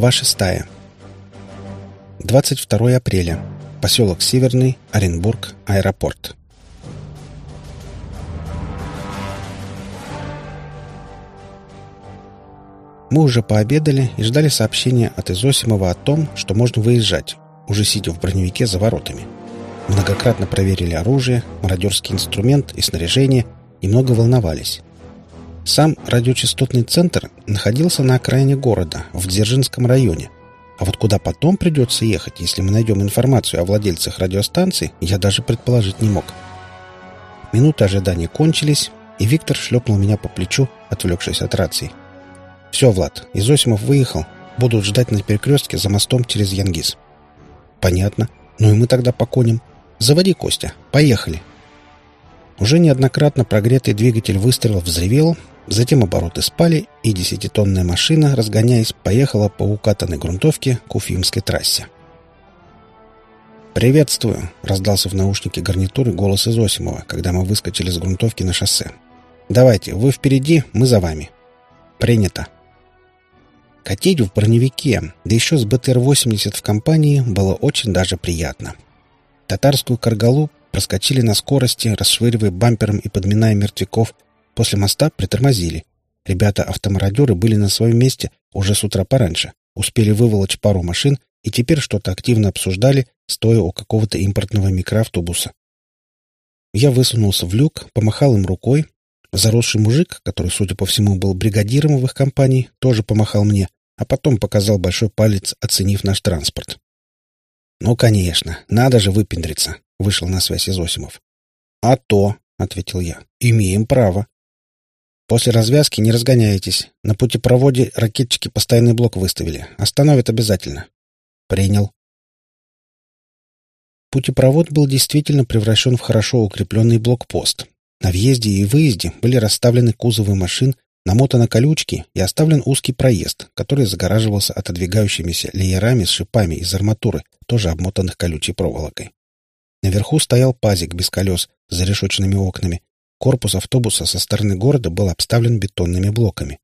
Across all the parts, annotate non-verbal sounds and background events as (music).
Глава 6. 22 апреля. Поселок Северный, Оренбург, аэропорт. Мы уже пообедали и ждали сообщения от Изосимова о том, что можно выезжать, уже сидя в броневике за воротами. Многократно проверили оружие, мародерский инструмент и снаряжение и много волновались. Сам радиочастотный центр находился на окраине города, в Дзержинском районе. А вот куда потом придется ехать, если мы найдем информацию о владельцах радиостанции, я даже предположить не мог. Минуты ожидания кончились, и Виктор шлепнул меня по плечу, отвлекшись от рации. «Все, Влад, Изосимов выехал. Будут ждать на перекрестке за мостом через Янгиз». «Понятно. Ну и мы тогда по коням. Заводи, Костя. Поехали». Уже неоднократно прогретый двигатель выстрела взревел, затем обороты спали, и десятитонная машина, разгоняясь, поехала по укатанной грунтовке к Уфимской трассе. «Приветствую!» — раздался в наушнике гарнитуры голос Изосимова, когда мы выскочили с грунтовки на шоссе. «Давайте, вы впереди, мы за вами». «Принято!» Катить в броневике, да еще с БТР-80 в компании, было очень даже приятно. Татарскую каргалу проскочили на скорости, расшвыривая бампером и подминая мертвяков. После моста притормозили. Ребята-автомародеры были на своем месте уже с утра пораньше, успели выволочь пару машин и теперь что-то активно обсуждали, стоя у какого-то импортного микроавтобуса. Я высунулся в люк, помахал им рукой. Заросший мужик, который, судя по всему, был бригадиром в их компании, тоже помахал мне, а потом показал большой палец, оценив наш транспорт. «Ну, конечно, надо же выпендриться», Вышел на связь Изосимов. «А то», — ответил я, — «имеем право». «После развязки не разгоняйтесь. На путепроводе ракетчики постоянный блок выставили. Остановят обязательно». «Принял». Путепровод был действительно превращен в хорошо укрепленный блокпост. На въезде и выезде были расставлены кузовы машин, намотаны колючки и оставлен узкий проезд, который загораживался отодвигающимися леерами с шипами из арматуры, тоже обмотанных колючей проволокой. Наверху стоял пазик без колес с зарешоченными окнами. Корпус автобуса со стороны города был обставлен бетонными блоками.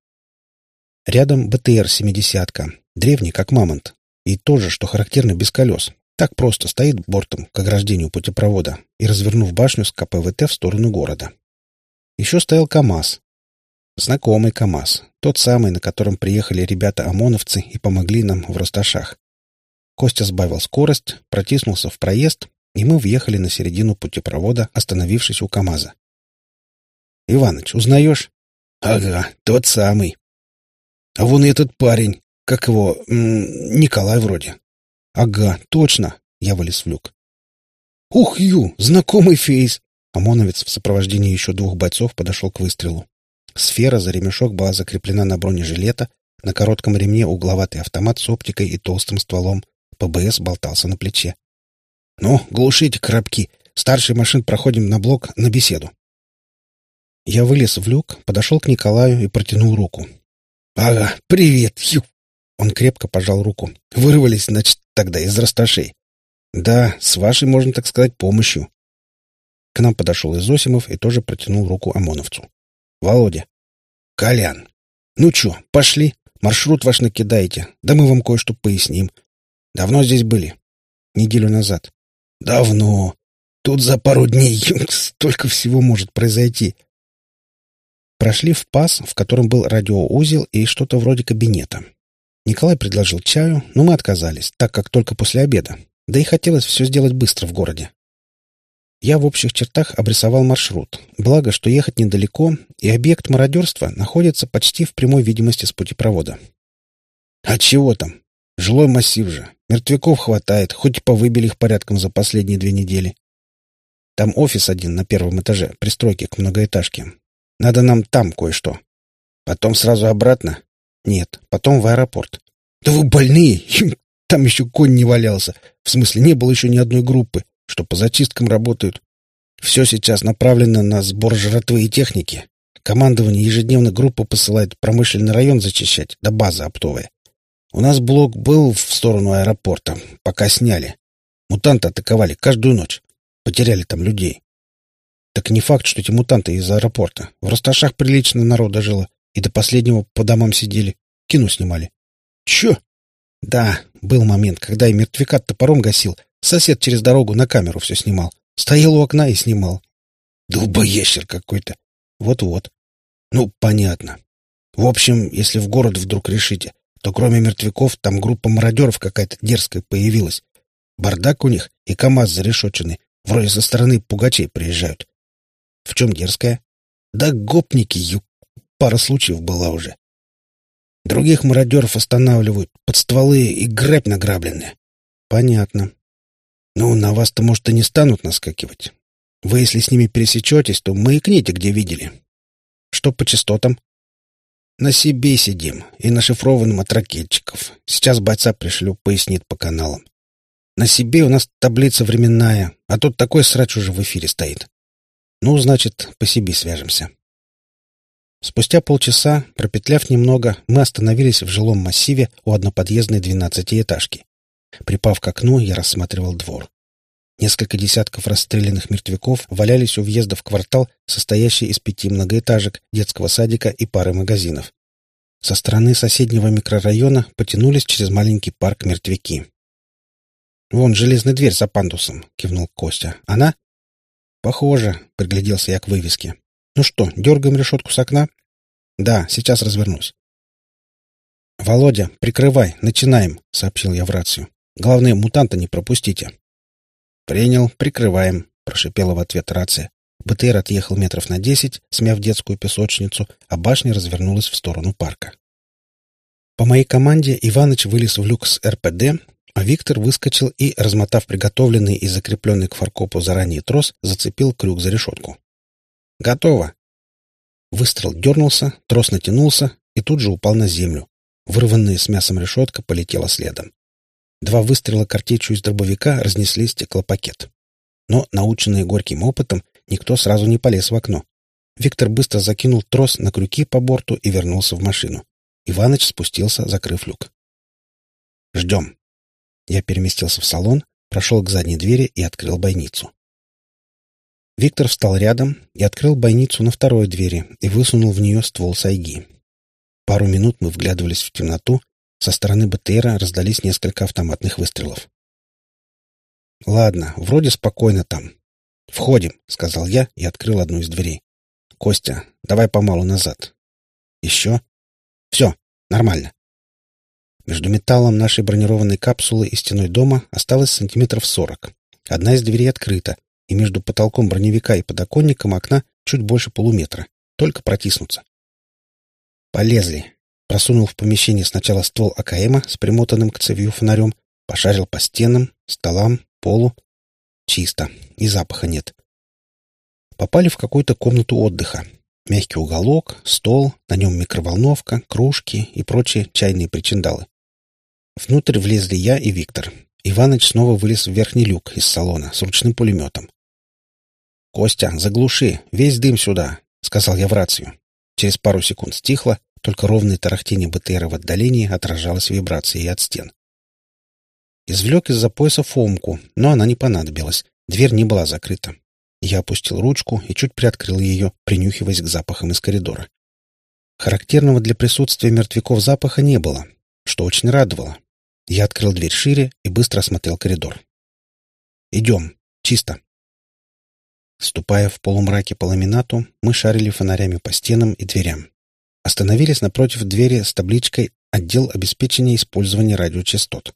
Рядом БТР-70, древний, как мамонт. И тоже, что характерно, без колес. Так просто стоит бортом к ограждению путепровода и развернув башню с КПВТ в сторону города. Еще стоял КАМАЗ. Знакомый КАМАЗ. Тот самый, на котором приехали ребята-ОМОНовцы и помогли нам в Росташах. Костя сбавил скорость, протиснулся в проезд и мы въехали на середину путепровода, остановившись у КамАЗа. «Иваныч, узнаешь?» «Ага, тот самый. А вон и этот парень, как его, М Николай вроде». «Ага, точно!» — я вылез в люк. «Ух, ю, знакомый фейс!» ОМОНовец в сопровождении еще двух бойцов подошел к выстрелу. Сфера за ремешок была закреплена на бронежилета, на коротком ремне угловатый автомат с оптикой и толстым стволом, ПБС болтался на плече. «Ну, глушите коробки. Старший машин проходим на блок на беседу». Я вылез в люк, подошел к Николаю и протянул руку. «Ага, привет, Ю!» Он крепко пожал руку. «Вырвались, значит, тогда из расташей». «Да, с вашей, можно так сказать, помощью». К нам подошел Изосимов и тоже протянул руку ОМОНовцу. «Володя». «Колян. Ну чё, пошли. Маршрут ваш накидаете. Да мы вам кое-что поясним. Давно здесь были?» «Неделю назад. Давно. Тут за пару дней (laughs) столько всего может произойти. Прошли в пас, в котором был радиоузел и что-то вроде кабинета. Николай предложил чаю, но мы отказались, так как только после обеда. Да и хотелось все сделать быстро в городе. Я в общих чертах обрисовал маршрут. Благо, что ехать недалеко, и объект мародерства находится почти в прямой видимости с путепровода. А чего там? Жилой массив же. Мертвяков хватает, хоть повыбили их порядком за последние две недели. Там офис один на первом этаже, пристройки к многоэтажке. Надо нам там кое-что. Потом сразу обратно? Нет, потом в аэропорт. Да вы больные! Там еще конь не валялся. В смысле, не было еще ни одной группы, что по зачисткам работают. Все сейчас направлено на сбор жратвы и техники. Командование ежедневно группу посылает промышленный район зачищать, да база оптовая. У нас блок был в сторону аэропорта, пока сняли. Мутанты атаковали каждую ночь. Потеряли там людей. Так не факт, что эти мутанты из аэропорта. В Росташах прилично народа жило, и до последнего по домам сидели. Кино снимали. Че? Да, был момент, когда я мертвяка топором гасил. Сосед через дорогу на камеру все снимал. Стоял у окна и снимал. Долбоящер какой-то. Вот-вот. Ну, понятно. В общем, если в город вдруг решите, то кроме мертвяков там группа мародеров какая-то дерзкая появилась. Бардак у них и КамАЗ зарешоченный. Вроде со стороны пугачей приезжают. В чем дерзкая? Да гопники, ю... Пара случаев была уже. Других мародеров останавливают, под стволы и грабь награбленные. Понятно. Ну, на вас-то, может, и не станут наскакивать. Вы, если с ними пересечетесь, то маякните, где видели. Что по частотам? На себе сидим и на шифрованном от ракетчиков. Сейчас бойца пришлю, пояснит по каналам. На себе у нас таблица временная, а тут такой срач уже в эфире стоит. Ну, значит, по себе свяжемся. Спустя полчаса, пропетляв немного, мы остановились в жилом массиве у одноподъездной двенадцатиэтажки. Припав к окну, я рассматривал двор. Несколько десятков расстрелянных мертвяков валялись у въезда в квартал, состоящий из пяти многоэтажек, детского садика и пары магазинов. Со стороны соседнего микрорайона потянулись через маленький парк мертвяки. «Вон железная дверь за пандусом», — кивнул Костя. «Она?» «Похоже», — пригляделся я к вывеске. «Ну что, дергаем решетку с окна?» «Да, сейчас развернусь». «Володя, прикрывай, начинаем», — сообщил я в рацию. «Главное, мутанта не пропустите». «Принял, прикрываем», — прошипела в ответ рация. БТР отъехал метров на десять, смяв детскую песочницу, а башня развернулась в сторону парка. По моей команде Иваныч вылез в люк с РПД, а Виктор выскочил и, размотав приготовленный и закрепленный к фаркопу заранее трос, зацепил крюк за решетку. «Готово!» Выстрел дернулся, трос натянулся и тут же упал на землю. Вырванная с мясом решетка полетела следом. Два выстрела картечью из дробовика разнесли стеклопакет. Но, наученные горьким опытом, никто сразу не полез в окно. Виктор быстро закинул трос на крюки по борту и вернулся в машину. Иваныч спустился, закрыв люк. «Ждем». Я переместился в салон, прошел к задней двери и открыл бойницу. Виктор встал рядом и открыл бойницу на второй двери и высунул в нее ствол сайги. Пару минут мы вглядывались в темноту, со стороны БТРа раздались несколько автоматных выстрелов. «Ладно, вроде спокойно там. Входим», — сказал я и открыл одну из дверей. «Костя, давай помалу назад. Еще? Все, нормально». Между металлом нашей бронированной капсулы и стеной дома осталось сантиметров сорок. Одна из дверей открыта, и между потолком броневика и подоконником окна чуть больше полуметра. Только протиснуться. «Полезли», Просунул в помещение сначала ствол АКМа с примотанным к цевью фонарем, пошарил по стенам, столам, полу. Чисто, и запаха нет. Попали в какую-то комнату отдыха. Мягкий уголок, стол, на нем микроволновка, кружки и прочие чайные причиндалы. Внутрь влезли я и Виктор. Иваныч снова вылез в верхний люк из салона с ручным пулеметом. «Костя, заглуши, весь дым сюда», — сказал я в рацию. Через пару секунд стихло, только ровное тарахтение БТРа в отдалении отражалось вибрацией от стен. Извлек из-за пояса фомку, но она не понадобилась. Дверь не была закрыта. Я опустил ручку и чуть приоткрыл ее, принюхиваясь к запахам из коридора. Характерного для присутствия мертвяков запаха не было, что очень радовало. Я открыл дверь шире и быстро осмотрел коридор. «Идем. Чисто». Ступая в полумраке по ламинату, мы шарили фонарями по стенам и дверям. Остановились напротив двери с табличкой «Отдел обеспечения использования радиочастот».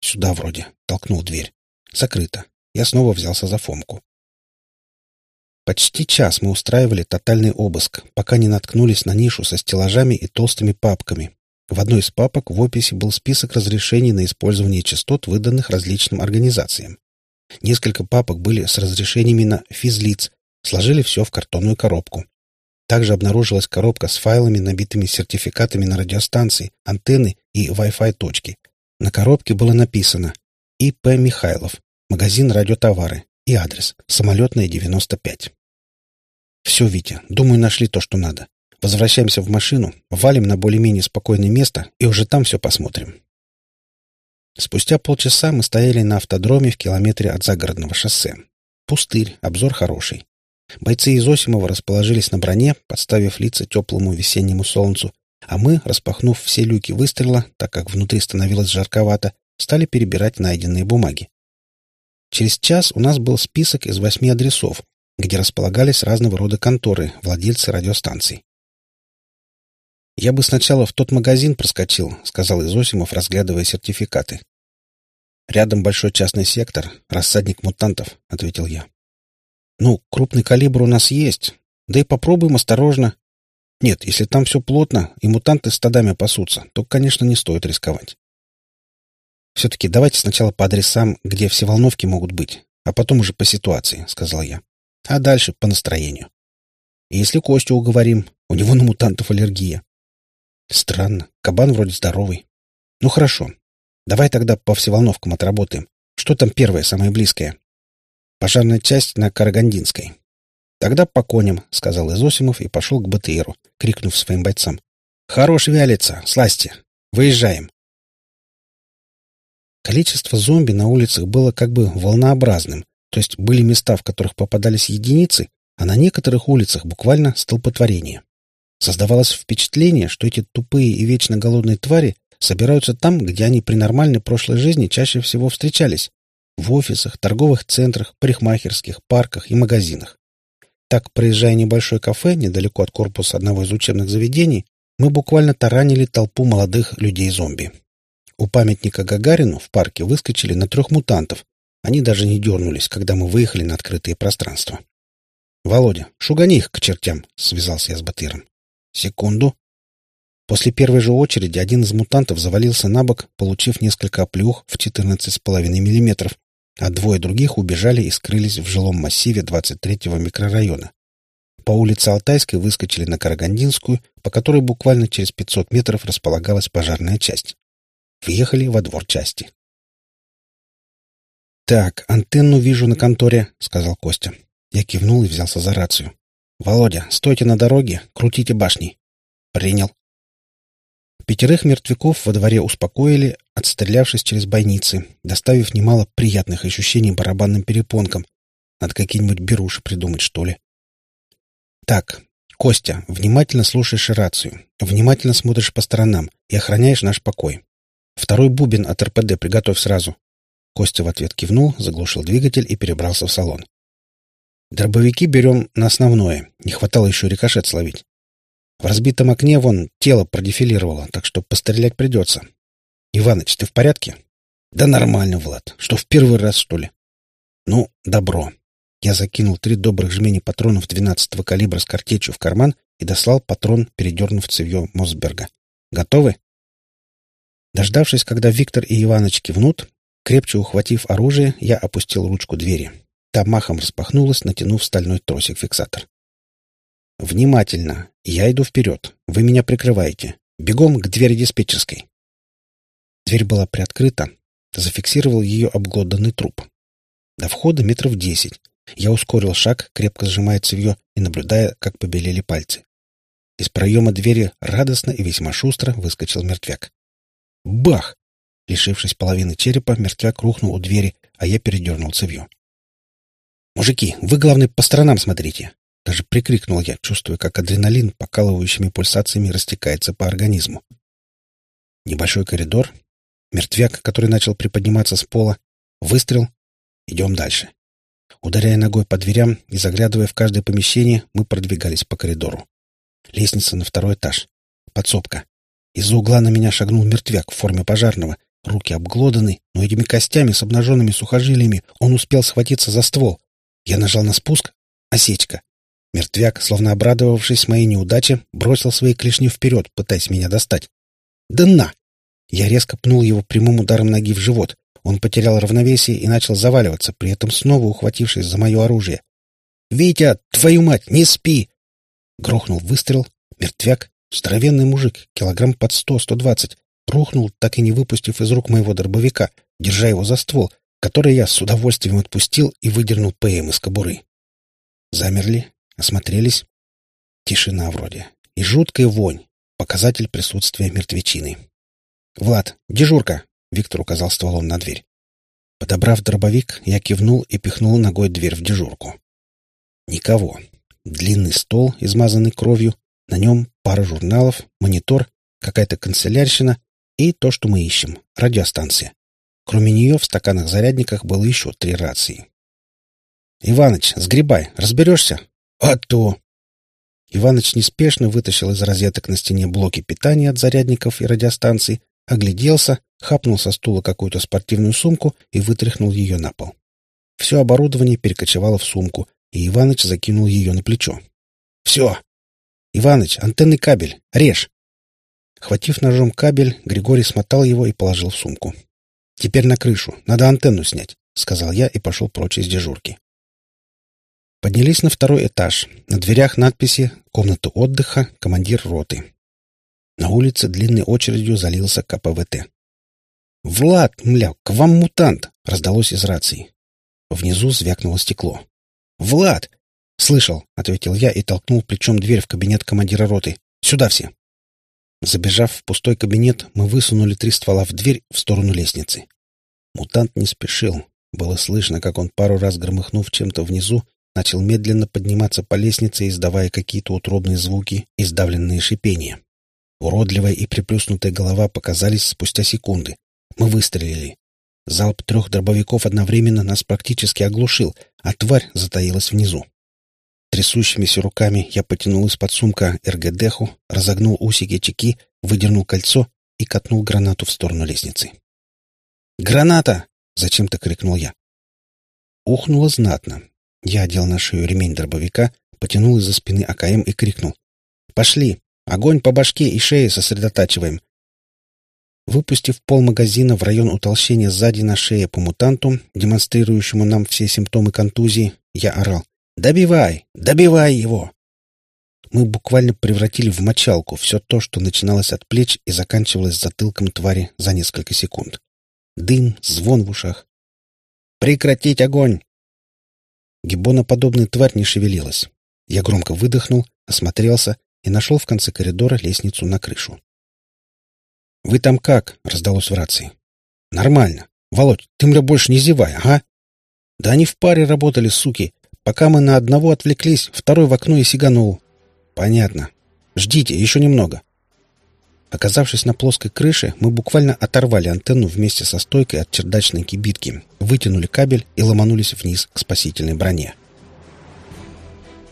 «Сюда вроде», — толкнул дверь. «Закрыто». Я снова взялся за Фомку. Почти час мы устраивали тотальный обыск, пока не наткнулись на нишу со стеллажами и толстыми папками. В одной из папок в описи был список разрешений на использование частот, выданных различным организациям. Несколько папок были с разрешениями на физлиц, сложили все в картонную коробку. Также обнаружилась коробка с файлами, набитыми сертификатами на радиостанции, антенны и Wi-Fi точки. На коробке было написано «И.П. Михайлов, магазин радиотовары» и адрес «Самолетная, 95». «Все, Витя, думаю, нашли то, что надо. Возвращаемся в машину, валим на более-менее спокойное место и уже там все посмотрим». Спустя полчаса мы стояли на автодроме в километре от загородного шоссе. Пустырь, обзор хороший. Бойцы из Осимова расположились на броне, подставив лица теплому весеннему солнцу, а мы, распахнув все люки выстрела, так как внутри становилось жарковато, стали перебирать найденные бумаги. Через час у нас был список из восьми адресов, где располагались разного рода конторы, владельцы радиостанций. «Я бы сначала в тот магазин проскочил», — сказал Изосимов, разглядывая сертификаты. «Рядом большой частный сектор, рассадник мутантов», — ответил я. «Ну, крупный калибр у нас есть. Да и попробуем осторожно. Нет, если там все плотно и мутанты стадами пасутся, то, конечно, не стоит рисковать. Все-таки давайте сначала по адресам, где все волновки могут быть, а потом уже по ситуации», — сказал я. «А дальше по настроению. И если Костю уговорим, у него на мутантов аллергия». Странно. Кабан вроде здоровый. Ну хорошо. Давай тогда по всеволновкам отработаем. Что там первое, самое близкое? Пожарная часть на Карагандинской. Тогда по коням, сказал Изосимов и пошел к БТРу, крикнув своим бойцам. Хорош вялится, сласти. Выезжаем. Количество зомби на улицах было как бы волнообразным, то есть были места, в которых попадались единицы, а на некоторых улицах буквально столпотворение. Создавалось впечатление, что эти тупые и вечно голодные твари собираются там, где они при нормальной прошлой жизни чаще всего встречались — в офисах, торговых центрах, парикмахерских, парках и магазинах. Так, проезжая небольшое кафе недалеко от корпуса одного из учебных заведений, мы буквально таранили толпу молодых людей-зомби. У памятника Гагарину в парке выскочили на трех мутантов. Они даже не дернулись, когда мы выехали на открытые пространства. «Володя, шугани их к чертям!» — связался я с Батыром. Секунду. После первой же очереди один из мутантов завалился на бок, получив несколько оплюх в 14,5 мм, а двое других убежали и скрылись в жилом массиве 23-го микрорайона. По улице Алтайской выскочили на Карагандинскую, по которой буквально через 500 метров располагалась пожарная часть. Въехали во двор части. «Так, антенну вижу на конторе», — сказал Костя. Я кивнул и взялся за рацию. «Володя, стойте на дороге, крутите башни». «Принял». Пятерых мертвяков во дворе успокоили, отстрелявшись через бойницы, доставив немало приятных ощущений барабанным перепонкам. Надо какие-нибудь беруши придумать, что ли. Так, Костя, внимательно слушаешь рацию, внимательно смотришь по сторонам и охраняешь наш покой. Второй бубен от РПД приготовь сразу. Костя в ответ кивнул, заглушил двигатель и перебрался в салон. Дробовики берем на основное. Не хватало еще рикошет словить. В разбитом окне вон тело продефилировало, так что пострелять придется. Иваныч, ты в порядке? Да нормально, Влад. Что, в первый раз, что ли? Ну, добро. Я закинул три добрых жмени патронов 12-го калибра с картечью в карман и дослал патрон, передернув цевье Мосберга. Готовы? Дождавшись, когда Виктор и Иваныч кивнут, крепче ухватив оружие, я опустил ручку двери. Та махом распахнулась, натянув стальной тросик-фиксатор. «Внимательно! Я иду вперед. Вы меня прикрываете. Бегом к двери диспетчерской». Дверь была приоткрыта. Зафиксировал ее обглоданный труп. До входа метров десять. Я ускорил шаг, крепко сжимая цевье и наблюдая, как побелели пальцы. Из проема двери радостно и весьма шустро выскочил мертвяк. Бах! Лишившись половины черепа, мертвяк рухнул у двери, а я передернул цевье. «Мужики, вы, главное, по сторонам смотрите!» Даже прикрикнул я, чувствуя, как адреналин покалывающими пульсациями растекается по организму. Небольшой коридор, мертвяк, который начал приподниматься с пола, выстрел. Идем дальше. Ударяя ногой по дверям и заглядывая в каждое помещение, мы продвигались по коридору. Лестница на второй этаж. Подсобка. Из-за угла на меня шагнул мертвяк в форме пожарного. Руки обглоданы, но этими костями с обнаженными сухожилиями он успел схватиться за ствол. Я нажал на спуск. Осечка. Мертвяк, словно обрадовавшись моей неудаче, бросил свои клешни вперед, пытаясь меня достать. «Да на!» Я резко пнул его прямым ударом ноги в живот. Он потерял равновесие и начал заваливаться, при этом снова ухватившись за мое оружие. «Витя, твою мать, не спи!» Грохнул выстрел. Мертвяк, здоровенный мужик, килограмм под сто-сто двадцать, рухнул, так и не выпустив из рук моего дробовика, держа его за ствол, который я с удовольствием отпустил и выдернул ПМ из кобуры. Замерли, осмотрелись. Тишина вроде. И жуткая вонь. Показатель присутствия мертвечины. «Влад, дежурка!» — Виктор указал стволом на дверь. Подобрав дробовик, я кивнул и пихнул ногой дверь в дежурку. Никого. Длинный стол, измазанный кровью, на нем пара журналов, монитор какая-то канцелярщина и то, что мы ищем — радиостанция. Кроме нее в стаканах-зарядниках было еще три рации. «Иваныч, сгребай, разберешься?» «А то!» Иваныч неспешно вытащил из розеток на стене блоки питания от зарядников и радиостанций, огляделся, хапнул со стула какую-то спортивную сумку и вытряхнул ее на пол. Все оборудование перекочевало в сумку, и Иваныч закинул ее на плечо. «Все!» «Иваныч, антенный кабель! Режь!» Хватив ножом кабель, Григорий смотал его и положил в сумку. «Теперь на крышу. Надо антенну снять», — сказал я и пошел прочь из дежурки. Поднялись на второй этаж. На дверях надписи «Комната отдыха. Командир роты». На улице длинной очередью залился КПВТ. «Влад, мля, к вам мутант!» — раздалось из рации. Внизу звякнуло стекло. «Влад!» «Слышал», — ответил я и толкнул плечом дверь в кабинет командира роты. «Сюда все!» Забежав в пустой кабинет, мы высунули три ствола в дверь в сторону лестницы. Мутант не спешил. Было слышно, как он, пару раз громыхнув чем-то внизу, начал медленно подниматься по лестнице, издавая какие-то утробные звуки и сдавленные шипения. Уродливая и приплюснутая голова показались спустя секунды. Мы выстрелили. Залп трех дробовиков одновременно нас практически оглушил, а тварь затаилась внизу. Трясущимися руками я потянул из-под сумка РГДху, разогнул усики чеки, выдернул кольцо и катнул гранату в сторону лестницы. «Граната!» — зачем-то крикнул я. Ухнуло знатно. Я одел на шею ремень дробовика, потянул из-за спины АКМ и крикнул. «Пошли! Огонь по башке и шее сосредотачиваем!» Выпустив пол магазина в район утолщения сзади на шее по мутанту, демонстрирующему нам все симптомы контузии, я орал. Добивай! Добивай его!» Мы буквально превратили в мочалку все то, что начиналось от плеч и заканчивалось затылком твари за несколько секунд. Дым, звон в ушах. «Прекратить огонь!» Гиббоноподобная тварь не шевелилась. Я громко выдохнул, осмотрелся и нашел в конце коридора лестницу на крышу. «Вы там как?» — раздалось в рации. «Нормально. Володь, ты, мне больше не зевай, ага?» «Да они в паре работали, суки. Пока мы на одного отвлеклись, второй в окно и сиганул. Понятно. Ждите, еще немного. Оказавшись на плоской крыше, мы буквально оторвали антенну вместе со стойкой от чердачной кибитки, вытянули кабель и ломанулись вниз к спасительной броне.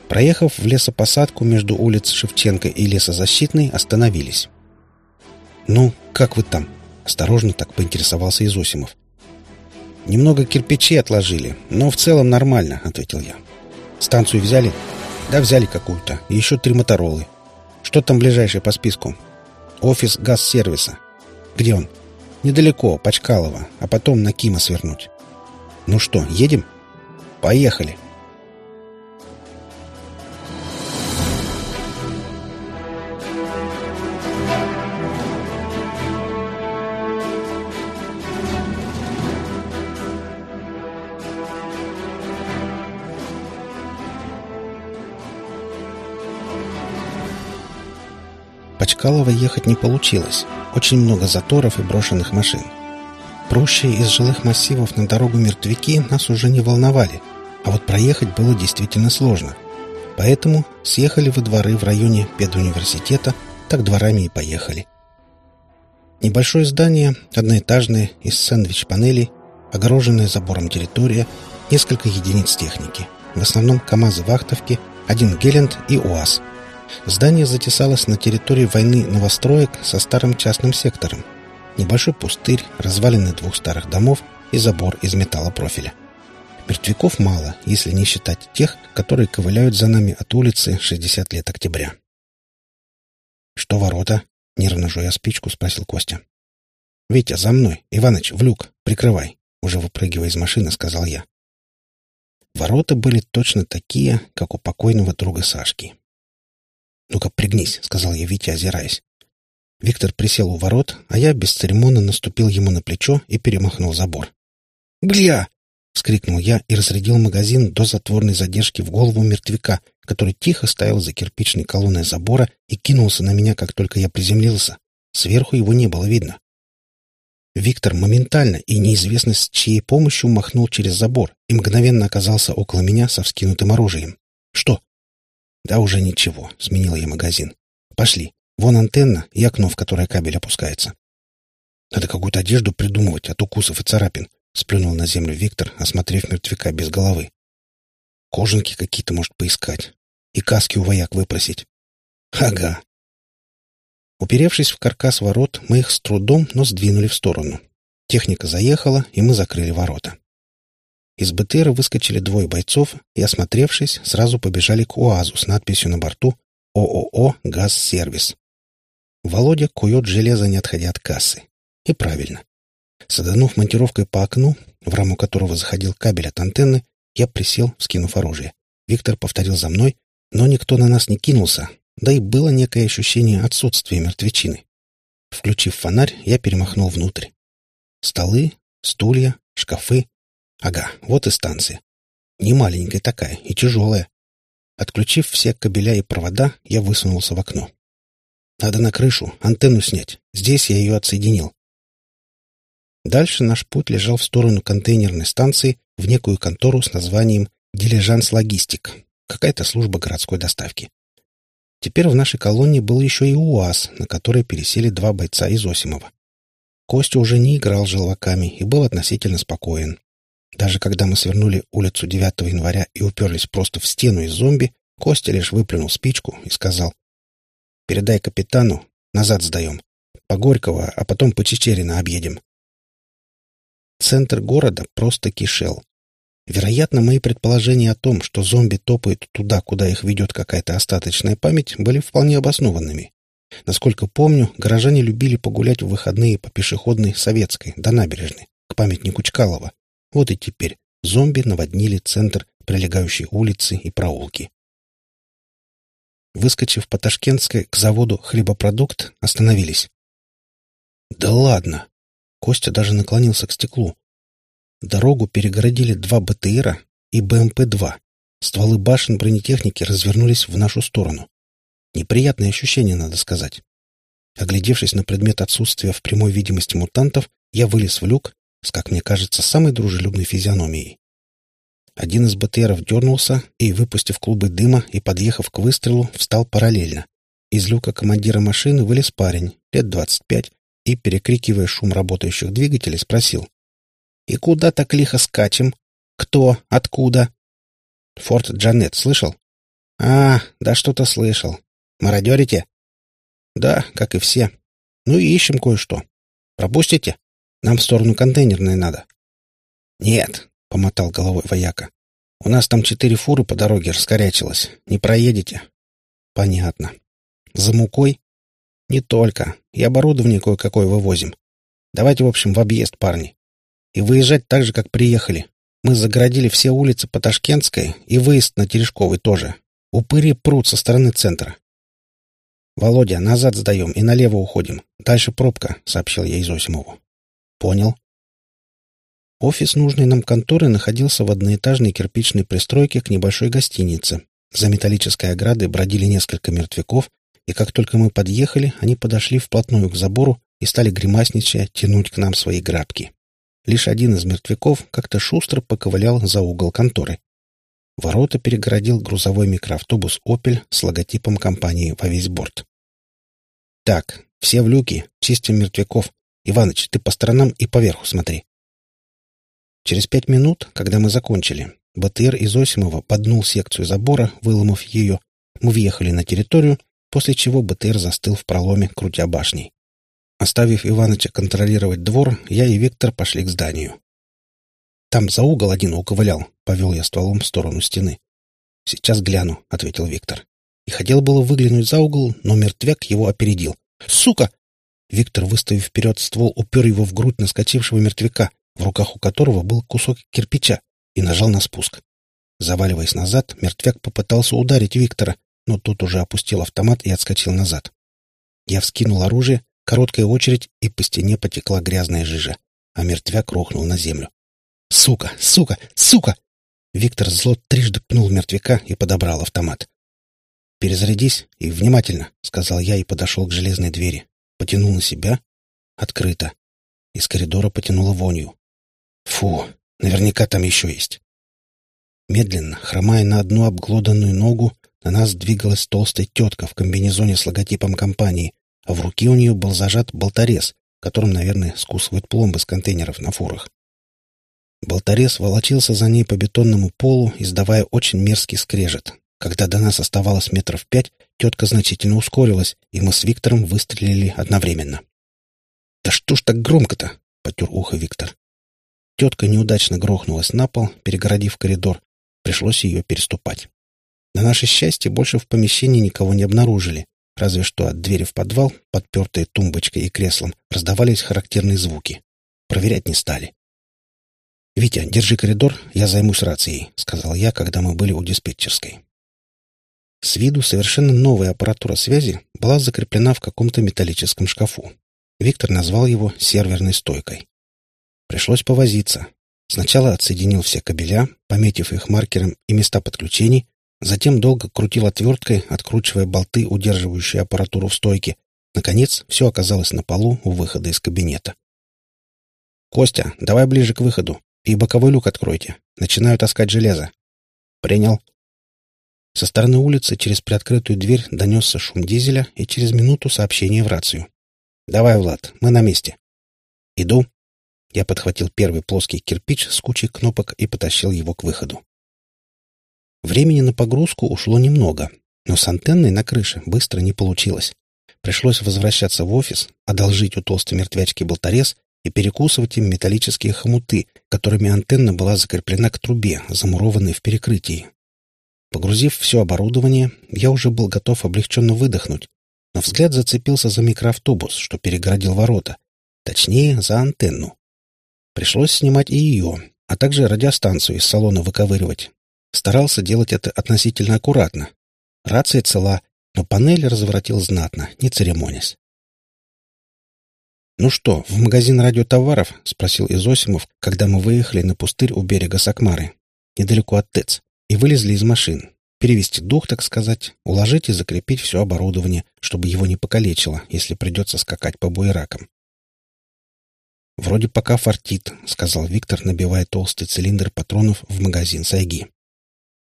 Проехав в лесопосадку между улиц Шевченко и Лесозащитной, остановились. «Ну, как вы там?» — осторожно так поинтересовался Изосимов. «Немного кирпичей отложили, но в целом нормально», — ответил я. «Станцию взяли?» «Да, взяли какую-то. Еще три моторолы. Что там ближайшее по списку?» «Офис газ-сервиса». «Где он?» «Недалеко, Почкалово, а потом на Кима свернуть». «Ну что, едем?» «Поехали». Чкалова ехать не получилось. Очень много заторов и брошенных машин. Прущие из жилых массивов на дорогу мертвяки нас уже не волновали, а вот проехать было действительно сложно. Поэтому съехали во дворы в районе педуниверситета, так дворами и поехали. Небольшое здание, одноэтажное, из сэндвич-панелей, огороженная забором территория, несколько единиц техники. В основном КАМАЗы-вахтовки, один Гелент и УАЗ – Здание затесалось на территории войны новостроек со старым частным сектором. Небольшой пустырь, развалины двух старых домов и забор из металлопрофиля. Мертвяков мало, если не считать тех, которые ковыляют за нами от улицы 60 лет октября. «Что ворота?» — нервно жуя спичку, спросил Костя. «Витя, за мной! Иваныч, в люк! Прикрывай!» Уже выпрыгивая из машины, сказал я. Ворота были точно такие, как у покойного друга Сашки. «Ну-ка, пригнись», — сказал я Вите, озираясь. Виктор присел у ворот, а я бесцеремонно наступил ему на плечо и перемахнул забор. «Бля!» — вскрикнул я и разрядил магазин до затворной задержки в голову мертвяка, который тихо стоял за кирпичной колонной забора и кинулся на меня, как только я приземлился. Сверху его не было видно. Виктор моментально и неизвестно с чьей помощью махнул через забор и мгновенно оказался около меня со вскинутым оружием. «Что?» «Да уже ничего», — сменил я магазин. «Пошли. Вон антенна и окно, в которое кабель опускается. Надо какую-то одежду придумывать от укусов и царапин, сплюнул на землю Виктор, осмотрев мертвяка без головы. Кожанки какие-то, может, поискать. И каски у вояк выпросить. Ага. Уперевшись в каркас ворот, мы их с трудом, но сдвинули в сторону. Техника заехала, и мы закрыли ворота. Из БТРа выскочили двое бойцов и, осмотревшись, сразу побежали к УАЗу с надписью на борту «ООО «Газсервис». Володя кует железо, не отходя от кассы. И правильно. Саданув монтировкой по окну, в раму которого заходил кабель от антенны, я присел, скинув оружие. Виктор повторил за мной, но никто на нас не кинулся, да и было некое ощущение отсутствия мертвечины. Включив фонарь, я перемахнул внутрь. Столы, стулья, шкафы, Ага, вот и станция. Не маленькая такая и тяжелая. Отключив все кабеля и провода, я высунулся в окно. Надо на крышу, антенну снять. Здесь я ее отсоединил. Дальше наш путь лежал в сторону контейнерной станции в некую контору с названием «Дилижанс Логистик», какая-то служба городской доставки. Теперь в нашей колонии был еще и УАЗ, на который пересели два бойца из Осимова. Костя уже не играл желваками и был относительно спокоен. Даже когда мы свернули улицу 9 января и уперлись просто в стену из зомби, Костя лишь выплюнул спичку и сказал «Передай капитану, назад сдаем. По Горького, а потом по Чечерина объедем». Центр города просто кишел. Вероятно, мои предположения о том, что зомби топают туда, куда их ведет какая-то остаточная память, были вполне обоснованными. Насколько помню, горожане любили погулять в выходные по пешеходной Советской до набережной, к памятнику Чкалова. Вот и теперь зомби наводнили центр прилегающей улицы и проулки. Выскочив по Ташкентской к заводу «Хлебопродукт», остановились. «Да ладно!» Костя даже наклонился к стеклу. Дорогу перегородили два БТРа и БМП-2. Стволы башен бронетехники развернулись в нашу сторону. Неприятное ощущение, надо сказать. Оглядевшись на предмет отсутствия в прямой видимости мутантов, я вылез в люк с, как мне кажется, самой дружелюбной физиономией. Один из БТРов дернулся и, выпустив клубы дыма и подъехав к выстрелу, встал параллельно. Из люка командира машины вылез парень, лет двадцать пять, и, перекрикивая шум работающих двигателей, спросил. «И куда так лихо скачем? Кто? Откуда?» «Форт Джанет, слышал?» «А, да что-то слышал. Мародерите?» «Да, как и все. Ну и ищем кое-что. Пропустите?» Нам в сторону контейнерной надо. Нет, помотал головой вояка. У нас там четыре фуры по дороге раскорячилось. Не проедете. Понятно. За мукой? Не только. И оборудование кое-какое вывозим. Давайте, в общем, в объезд, парни. И выезжать так же, как приехали. Мы загородили все улицы по Ташкентской и выезд на Терешковый тоже. Упыри прут со стороны центра. «Володя, назад сдаем и налево уходим. Дальше пробка», — сообщил я Изосимову. Понял. Офис нужной нам конторы находился в одноэтажной кирпичной пристройке к небольшой гостинице. За металлической оградой бродили несколько мертвяков, и как только мы подъехали, они подошли вплотную к забору и стали гримасничая тянуть к нам свои грабки. Лишь один из мертвяков как-то шустро поковылял за угол конторы. Ворота перегородил грузовой микроавтобус «Опель» с логотипом компании во весь борт. «Так, все в люки, чистим мертвяков», Иваныч, ты по сторонам и поверху смотри. Через пять минут, когда мы закончили, БТР из Осимова поднул секцию забора, выломав ее. Мы въехали на территорию, после чего БТР застыл в проломе, крутя башней. Оставив Иваныча контролировать двор, я и Виктор пошли к зданию. «Там за угол один уковылял», — повел я стволом в сторону стены. «Сейчас гляну», — ответил Виктор. И хотел было выглянуть за угол, но мертвяк его опередил. «Сука!» Виктор, выставив вперед ствол, упер его в грудь наскочившего мертвяка, в руках у которого был кусок кирпича, и нажал на спуск. Заваливаясь назад, мертвяк попытался ударить Виктора, но тот уже опустил автомат и отскочил назад. Я вскинул оружие, короткая очередь, и по стене потекла грязная жижа, а мертвяк рухнул на землю. «Сука! Сука! Сука!» Виктор зло трижды пнул мертвяка и подобрал автомат. «Перезарядись и внимательно», — сказал я и подошел к железной двери. Потянул на себя. Открыто. Из коридора потянуло вонью. Фу, наверняка там еще есть. Медленно, хромая на одну обглоданную ногу, на нас двигалась толстая тетка в комбинезоне с логотипом компании, а в руке у нее был зажат болторез, которым, наверное, скусывают пломбы с контейнеров на фурах. Болторез волочился за ней по бетонному полу, издавая очень мерзкий скрежет. Когда до нас оставалось метров пять, тетка значительно ускорилась, и мы с Виктором выстрелили одновременно. «Да что ж так громко-то?» — потер ухо Виктор. Тетка неудачно грохнулась на пол, перегородив коридор. Пришлось ее переступать. На наше счастье, больше в помещении никого не обнаружили, разве что от двери в подвал, подпертые тумбочкой и креслом, раздавались характерные звуки. Проверять не стали. «Витя, держи коридор, я займусь рацией», — сказал я, когда мы были у диспетчерской. С виду совершенно новая аппаратура связи была закреплена в каком-то металлическом шкафу. Виктор назвал его серверной стойкой. Пришлось повозиться. Сначала отсоединил все кабеля, пометив их маркером и места подключений, затем долго крутил отверткой, откручивая болты, удерживающие аппаратуру в стойке. Наконец, все оказалось на полу у выхода из кабинета. «Костя, давай ближе к выходу. И боковой люк откройте. Начинаю таскать железо». «Принял». Со стороны улицы через приоткрытую дверь донесся шум дизеля и через минуту сообщение в рацию. «Давай, Влад, мы на месте». «Иду». Я подхватил первый плоский кирпич с кучей кнопок и потащил его к выходу. Времени на погрузку ушло немного, но с антенной на крыше быстро не получилось. Пришлось возвращаться в офис, одолжить у толстой мертвячки болторез и перекусывать им металлические хомуты, которыми антенна была закреплена к трубе, замурованной в перекрытии. Погрузив все оборудование, я уже был готов облегченно выдохнуть, но взгляд зацепился за микроавтобус, что перегородил ворота. Точнее, за антенну. Пришлось снимать и ее, а также радиостанцию из салона выковыривать. Старался делать это относительно аккуратно. Рация цела, но панель разворотил знатно, не церемонясь. «Ну что, в магазин радиотоваров?» — спросил Изосимов, когда мы выехали на пустырь у берега Сакмары, недалеко от ТЭЦ, и вылезли из машин, перевести дух, так сказать, уложить и закрепить все оборудование, чтобы его не покалечило, если придется скакать по буеракам. «Вроде пока фартит», — сказал Виктор, набивая толстый цилиндр патронов в магазин Сайги.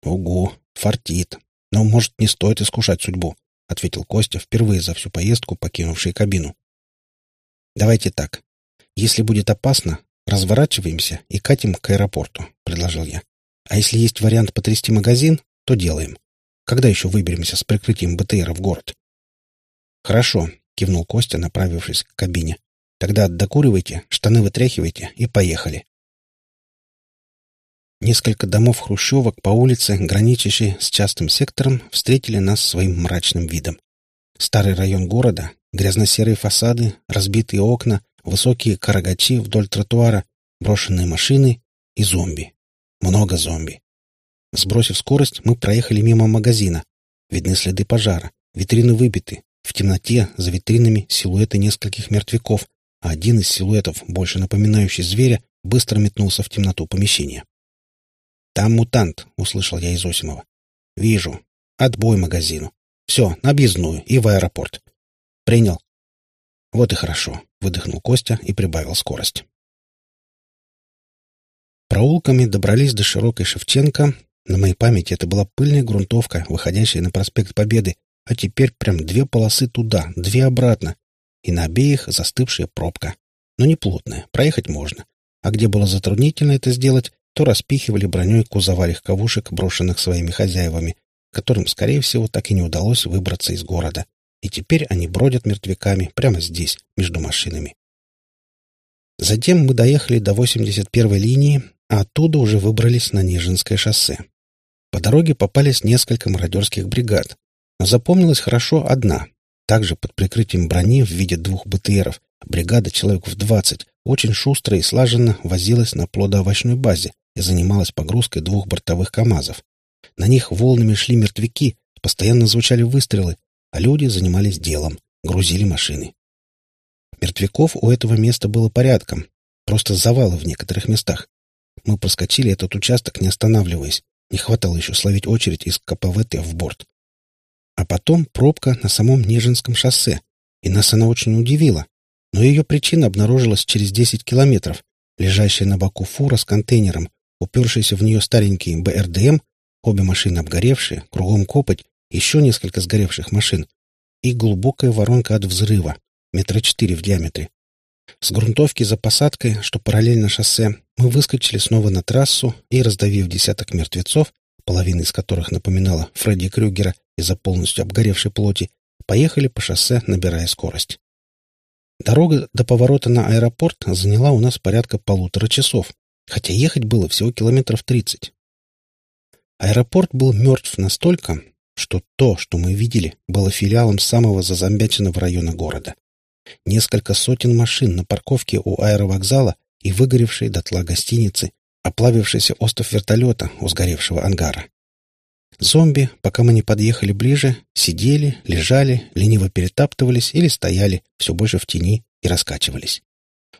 «Угу, фартит. Но, может, не стоит искушать судьбу», — ответил Костя, впервые за всю поездку покинувший кабину. «Давайте так. Если будет опасно, разворачиваемся и катим к аэропорту», — предложил я. «А если есть вариант потрясти магазин, то делаем. Когда еще выберемся с прикрытием БТРа в город? Хорошо, кивнул Костя, направившись к кабине. Тогда докуривайте, штаны вытряхивайте и поехали. Несколько домов хрущевок по улице, граничащей с частым сектором, встретили нас своим мрачным видом. Старый район города, грязно-серые фасады, разбитые окна, высокие карагачи вдоль тротуара, брошенные машины и зомби. Много зомби. Сбросив скорость, мы проехали мимо магазина. Видны следы пожара. Витрины выбиты. В темноте за витринами силуэты нескольких мертвяков, а один из силуэтов, больше напоминающий зверя, быстро метнулся в темноту помещения. «Там мутант», — услышал я из Осимова. «Вижу. Отбой магазину. Все, на объездную и в аэропорт». «Принял». «Вот и хорошо», — выдохнул Костя и прибавил скорость. Проулками добрались до широкой Шевченко, на моей памяти это была пыльная грунтовка, выходящая на проспект Победы, а теперь прям две полосы туда, две обратно. И на обеих застывшая пробка. Но не плотная, проехать можно. А где было затруднительно это сделать, то распихивали броней кузова легковушек, брошенных своими хозяевами, которым, скорее всего, так и не удалось выбраться из города. И теперь они бродят мертвяками прямо здесь, между машинами. Затем мы доехали до 81-й линии, а оттуда уже выбрались на Нижинское шоссе. По дороге попались несколько мародерских бригад, но запомнилась хорошо одна. Также под прикрытием брони в виде двух БТРов бригада человек в двадцать очень шустро и слаженно возилась на плодоовощной базе и занималась погрузкой двух бортовых КАМАЗов. На них волнами шли мертвяки, постоянно звучали выстрелы, а люди занимались делом, грузили машины. Мертвяков у этого места было порядком, просто завалы в некоторых местах. Мы проскочили этот участок, не останавливаясь, не хватало еще словить очередь из КПВТ в борт. А потом пробка на самом Нижинском шоссе, и нас она очень удивила. Но ее причина обнаружилась через 10 километров. Лежащая на боку фура с контейнером, упершийся в нее старенький БРДМ, обе машины обгоревшие, кругом копоть, еще несколько сгоревших машин и глубокая воронка от взрыва, метра четыре в диаметре. С грунтовки за посадкой, что параллельно шоссе, мы выскочили снова на трассу и, раздавив десяток мертвецов, половина из которых напоминала Фредди Крюгера из-за полностью обгоревшей плоти, поехали по шоссе, набирая скорость. Дорога до поворота на аэропорт заняла у нас порядка полутора часов, хотя ехать было всего километров тридцать. Аэропорт был мертв настолько, что то, что мы видели, было филиалом самого зазомбяченного района города. Несколько сотен машин на парковке у аэровокзала и выгоревшие дотла гостиницы, оплавившийся остров вертолета у сгоревшего ангара. Зомби, пока мы не подъехали ближе, сидели, лежали, лениво перетаптывались или стояли, все больше в тени, и раскачивались.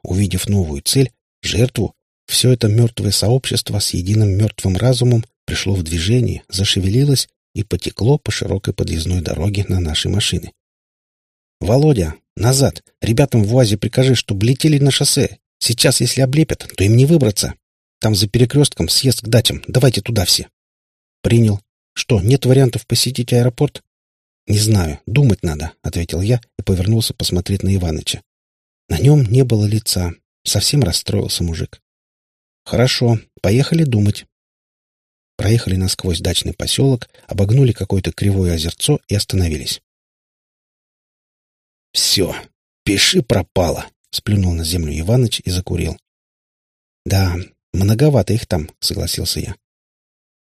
Увидев новую цель, жертву, все это мертвое сообщество с единым мертвым разумом пришло в движение, зашевелилось и потекло по широкой подъездной дороге на наши машины. «Володя, назад! Ребятам в УАЗе прикажи, чтобы летели на шоссе. Сейчас, если облепят, то им не выбраться. Там за перекрестком съезд к дачам. Давайте туда все». «Принял. Что, нет вариантов посетить аэропорт?» «Не знаю. Думать надо», — ответил я и повернулся посмотреть на Иваныча. На нем не было лица. Совсем расстроился мужик. «Хорошо. Поехали думать». Проехали насквозь дачный поселок, обогнули какое-то кривое озерцо и остановились. «Все, пиши пропало», — сплюнул на землю Иваныч и закурил. «Да, многовато их там», — согласился я.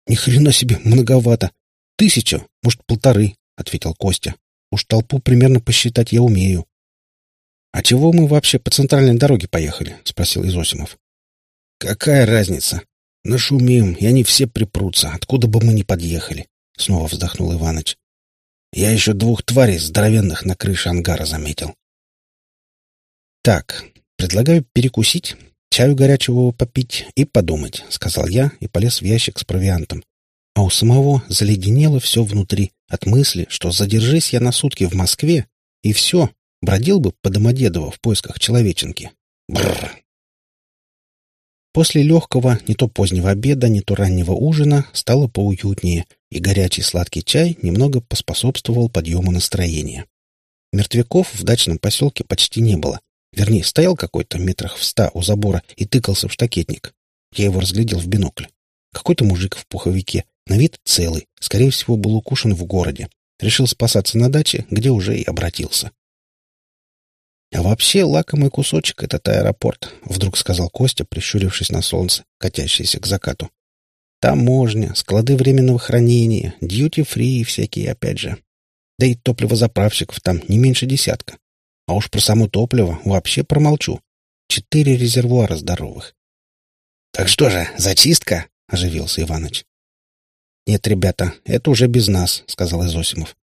«Ни хрена себе, многовато. Тысяча, может, полторы», — ответил Костя. «Уж толпу примерно посчитать я умею». «А чего мы вообще по центральной дороге поехали?» — спросил Изосимов. «Какая разница? Нашумим, и они все припрутся, откуда бы мы ни подъехали», — снова вздохнул Иваныч. «Я еще двух тварей здоровенных на крыше ангара заметил». «Так, предлагаю перекусить, чаю горячего попить и подумать», — сказал я и полез в ящик с провиантом. А у самого заледенело все внутри от мысли, что задержись я на сутки в Москве, и все, бродил бы по Домодедово в поисках человеченки. Бррр. После легкого, не то позднего обеда, не то раннего ужина стало поуютнее, и горячий сладкий чай немного поспособствовал подъему настроения. Мертвяков в дачном поселке почти не было. Вернее, стоял какой-то метрах в ста у забора и тыкался в штакетник. Я его разглядел в бинокль. Какой-то мужик в пуховике, на вид целый, скорее всего, был укушен в городе. Решил спасаться на даче, где уже и обратился. «А вообще лакомый кусочек этот аэропорт», — вдруг сказал Костя, прищурившись на солнце, катящееся к закату. «Таможня, склады временного хранения, дьюти-фри всякие опять же. Да и топливозаправщиков там не меньше десятка. А уж про само топливо вообще промолчу. Четыре резервуара здоровых». «Так что же, зачистка?» — оживился Иваныч. «Нет, ребята, это уже без нас», — сказал Изосимов.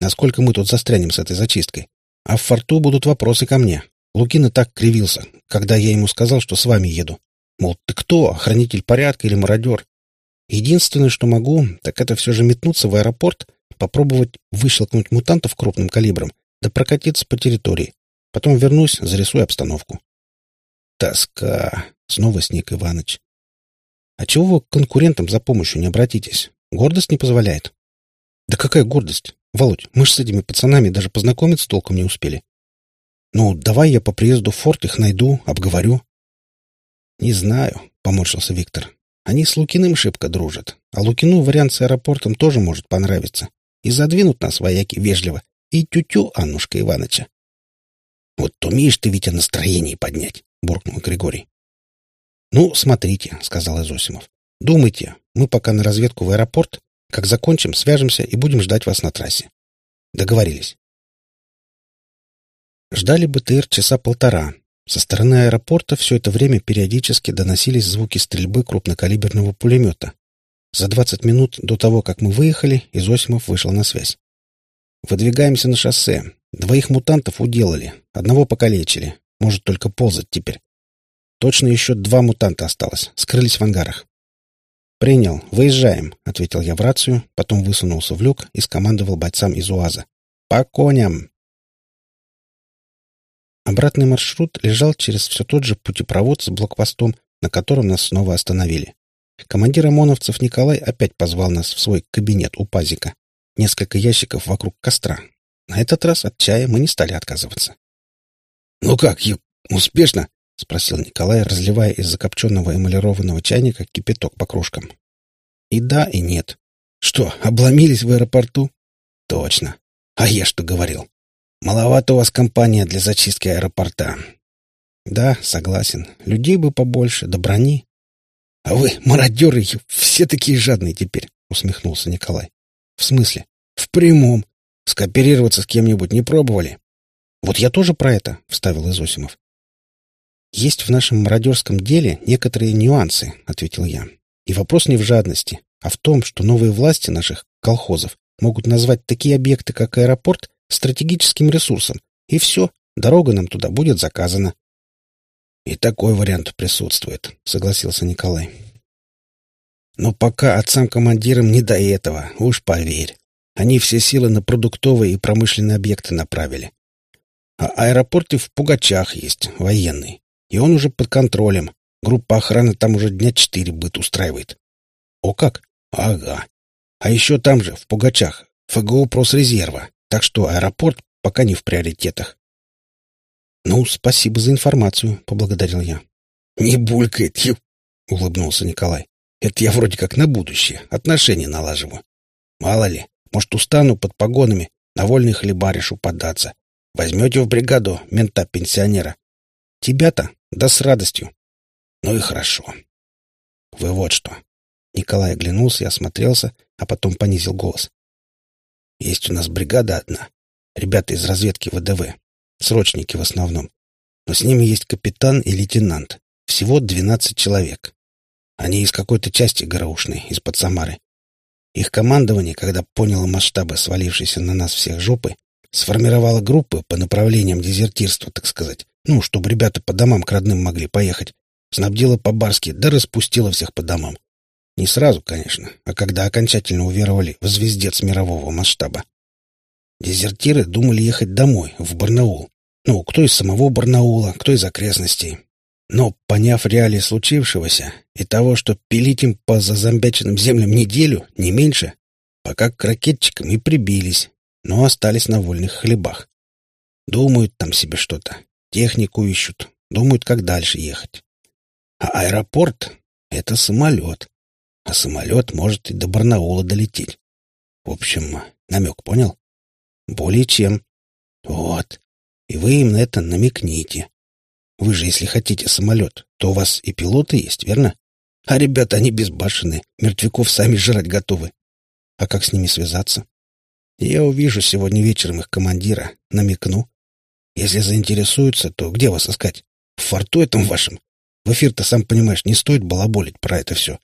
«Насколько мы тут застрянем с этой зачисткой? А в форту будут вопросы ко мне. Лукин и так кривился, когда я ему сказал, что с вами еду. Мол, ты кто, охранитель порядка или мародер? Единственное, что могу, так это все же метнуться в аэропорт, попробовать выщелкнуть мутантов крупным калибром, да прокатиться по территории. Потом вернусь, зарисую обстановку. Тоска. Снова сник Иваныч. А чего вы к конкурентам за помощью не обратитесь? Гордость не позволяет. Да какая гордость? Володь, мы ж с этими пацанами даже познакомиться толком не успели. Ну, давай я по приезду в форт их найду, обговорю. Не знаю, поморщился Виктор. Они с Лукиным шибко дружат, а Лукину вариант с аэропортом тоже может понравиться. И задвинут нас вояки вежливо. И тю-тю Аннушка Иваныча. Вот умеешь ты, Витя, настроение поднять, буркнул Григорий. Ну, смотрите, сказал Изосимов. Думайте, мы пока на разведку в аэропорт, как закончим, свяжемся и будем ждать вас на трассе. Договорились. Ждали БТР часа полтора. Со стороны аэропорта все это время периодически доносились звуки стрельбы крупнокалиберного пулемета. За двадцать минут до того, как мы выехали, Изосимов вышел на связь. «Выдвигаемся на шоссе. Двоих мутантов уделали. Одного покалечили. Может только ползать теперь. Точно еще два мутанта осталось. Скрылись в ангарах. «Принял. Выезжаем», — ответил я в рацию, потом высунулся в люк и скомандовал бойцам из УАЗа. «По коням!» Обратный маршрут лежал через все тот же путепровод с блокпостом, на котором нас снова остановили. командир ОМОНовцев Николай опять позвал нас в свой кабинет у пазика. Несколько ящиков вокруг костра. На этот раз от чая мы не стали отказываться. — Ну как, Юг, успешно? — спросил Николай, разливая из закопченного эмалированного чайника кипяток по кружкам. И да, и нет. Что, обломились в аэропорту? Точно. А я что говорил? Маловато у вас компания для зачистки аэропорта. Да, согласен. Людей бы побольше, да брони. А вы, мародеры, все такие жадные теперь, усмехнулся Николай. В смысле? В прямом. Скооперироваться с кем-нибудь не пробовали? Вот я тоже про это, вставил Изосимов. Есть в нашем мародерском деле некоторые нюансы, ответил я. И вопрос не в жадности, а в том, что новые власти наших колхозов могут назвать такие объекты, как аэропорт, стратегическим ресурсом. И все, дорога нам туда будет заказана. — И такой вариант присутствует, — согласился Николай. — Но пока отцам-командирам не до этого, уж поверь. Они все силы на продуктовые и промышленные объекты направили. А аэропорт и в Пугачах есть, военный. И он уже под контролем. Группа охраны там уже дня четыре быт устраивает. О как? Ага. А еще там же, в Пугачах, ФГО Просрезерва. Так что аэропорт пока не в приоритетах. «Ну, спасибо за информацию», — поблагодарил я. «Не булькает, ю!» — улыбнулся Николай. «Это я вроде как на будущее, отношения налаживаю. Мало ли, может, устану под погонами, на вольный хлеба податься. Возьмете в бригаду мента-пенсионера. Тебя-то? Да с радостью. Ну и хорошо. Вы вот что. Николай оглянулся и осмотрелся, а потом понизил голос. Есть у нас бригада одна. Ребята из разведки ВДВ. Срочники в основном. Но с ними есть капитан и лейтенант. Всего двенадцать человек. Они из какой-то части ГРУшной, из-под Самары. Их командование, когда поняло масштабы свалившейся на нас всех жопы, сформировало группы по направлениям дезертирства, так сказать. Ну, чтобы ребята по домам к родным могли поехать. Снабдила по-барски, да распустила всех по домам. Не сразу, конечно, а когда окончательно уверовали в звездец мирового масштаба. Дезертиры думали ехать домой, в Барнаул. Ну, кто из самого Барнаула, кто из окрестностей. Но, поняв реалии случившегося и того, что пилить им по зазомбяченным землям неделю, не меньше, пока к ракетчикам и прибились, но остались на вольных хлебах. Думают там себе что-то, технику ищут, думают, как дальше ехать. А аэропорт — это самолет, а самолет может и до Барнаула долететь. В общем, намек понял? Более чем. Вот. И вы им на это намекните. Вы же, если хотите самолет, то у вас и пилоты есть, верно? А ребята, они безбашенные, мертвяков сами жрать готовы. А как с ними связаться? Я увижу сегодня вечером их командира, намекну. Если заинтересуются, то где вас искать? В форту этом вашем? В эфир-то, сам понимаешь, не стоит балаболить про это все.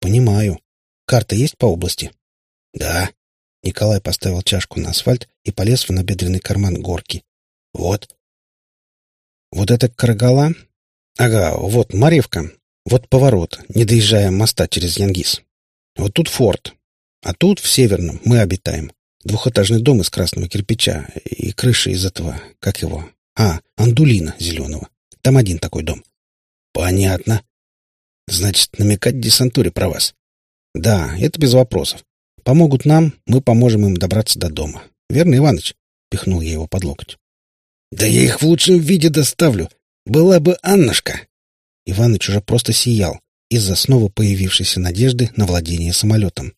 Понимаю. Карта есть по области? Да. Николай поставил чашку на асфальт и полез в набедренный карман горки. Вот. Вот это Карагала? Ага, вот Маревка. Вот поворот, не доезжая моста через Янгис. Вот тут форт. А тут, в Северном, мы обитаем. Двухэтажный дом из красного кирпича и крыша из этого, как его? А, андулина зеленого. Там один такой дом. Понятно. Значит, намекать десантуре про вас. Да, это без вопросов. Помогут нам, мы поможем им добраться до дома. Верно, Иваныч? Пихнул я его под локоть. Да я их в лучшем виде доставлю. Была бы Аннушка. Иваныч уже просто сиял из-за снова появившейся надежды на владение самолетом.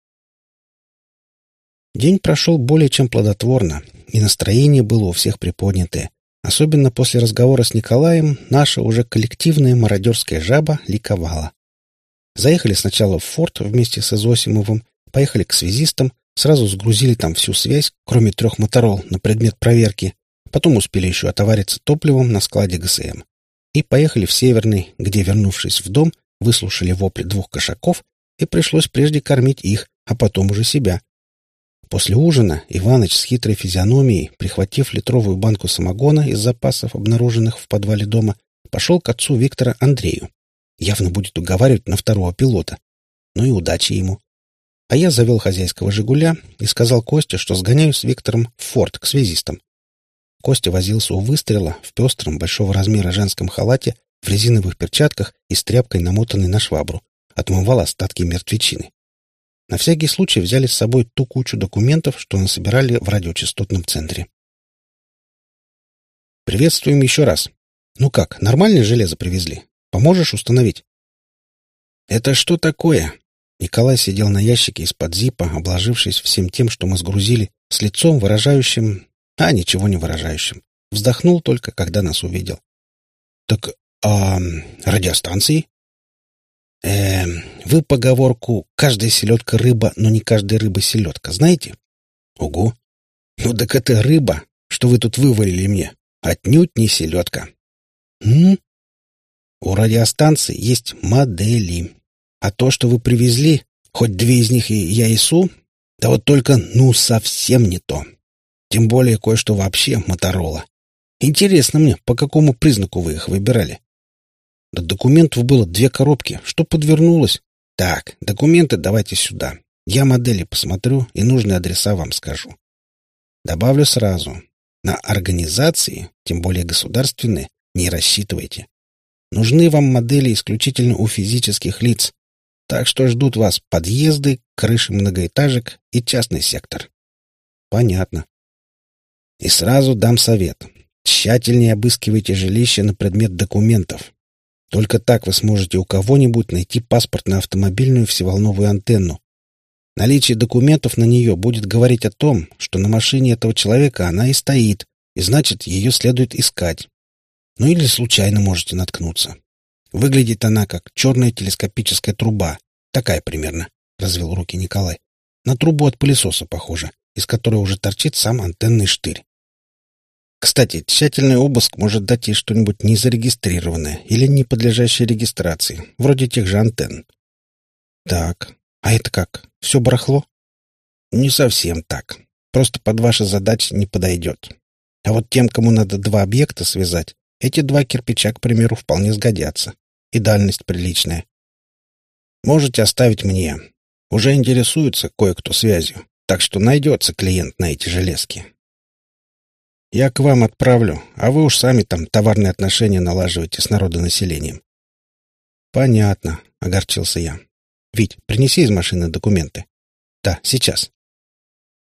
День прошел более чем плодотворно, и настроение было у всех приподнятое. Особенно после разговора с Николаем наша уже коллективная мародерская жаба ликовала. Заехали сначала в форт вместе с Изосимовым, поехали к связистам, сразу сгрузили там всю связь, кроме трех моторол, на предмет проверки. Потом успели еще отовариться топливом на складе ГСМ. И поехали в Северный, где, вернувшись в дом, выслушали вопли двух кошаков, и пришлось прежде кормить их, а потом уже себя. После ужина Иваныч с хитрой физиономией, прихватив литровую банку самогона из запасов, обнаруженных в подвале дома, пошел к отцу Виктора Андрею. Явно будет уговаривать на второго пилота. Ну и удачи ему. А я завел хозяйского «Жигуля» и сказал Косте, что сгоняю с Виктором в форт к связистам. Костя возился у выстрела в пестром большого размера женском халате, в резиновых перчатках и с тряпкой, намотанной на швабру. отмывал остатки мертвечины. На всякий случай взяли с собой ту кучу документов, что насобирали в радиочастотном центре. «Приветствуем еще раз. Ну как, нормальное железо привезли? Поможешь установить?» «Это что такое?» Николай сидел на ящике из-под зипа, обложившись всем тем, что мы сгрузили, с лицом выражающим... А, ничего не выражающим. Вздохнул только, когда нас увидел. «Так, а радиостанции?» э, вы поговорку «каждая селедка рыба, но не каждая рыба селедка» знаете? Ого! Ну так это рыба, что вы тут вывалили мне. Отнюдь не селедка. М? У радиостанции есть модели. А то, что вы привезли, хоть две из них и я ИСУ, да вот только, ну, совсем не то. Тем более кое-что вообще Моторола. Интересно мне, по какому признаку вы их выбирали? До документов было две коробки. Что подвернулось? Так, документы давайте сюда. Я модели посмотрю и нужные адреса вам скажу. Добавлю сразу. На организации, тем более государственные, не рассчитывайте. Нужны вам модели исключительно у физических лиц. Так что ждут вас подъезды, крыши многоэтажек и частный сектор. Понятно. И сразу дам совет. Тщательнее обыскивайте жилище на предмет документов. Только так вы сможете у кого-нибудь найти паспорт на автомобильную всеволновую антенну. Наличие документов на нее будет говорить о том, что на машине этого человека она и стоит, и значит, ее следует искать. Ну или случайно можете наткнуться. Выглядит она как черная телескопическая труба. Такая примерно, — развел руки Николай. На трубу от пылесоса похоже, из которой уже торчит сам антенный штырь. Кстати, тщательный обыск может дать ей что-нибудь незарегистрированное или не подлежащее регистрации, вроде тех же антенн. Так, а это как? Все барахло? Не совсем так. Просто под ваши задачи не подойдет. А вот тем, кому надо два объекта связать, эти два кирпича, к примеру, вполне сгодятся. И дальность приличная. Можете оставить мне. Уже интересуется кое-кто связью, так что найдется клиент на эти железки. Я к вам отправлю, а вы уж сами там товарные отношения налаживаете с народонаселением. Понятно, огорчился я. Вить, принеси из машины документы. Да, сейчас.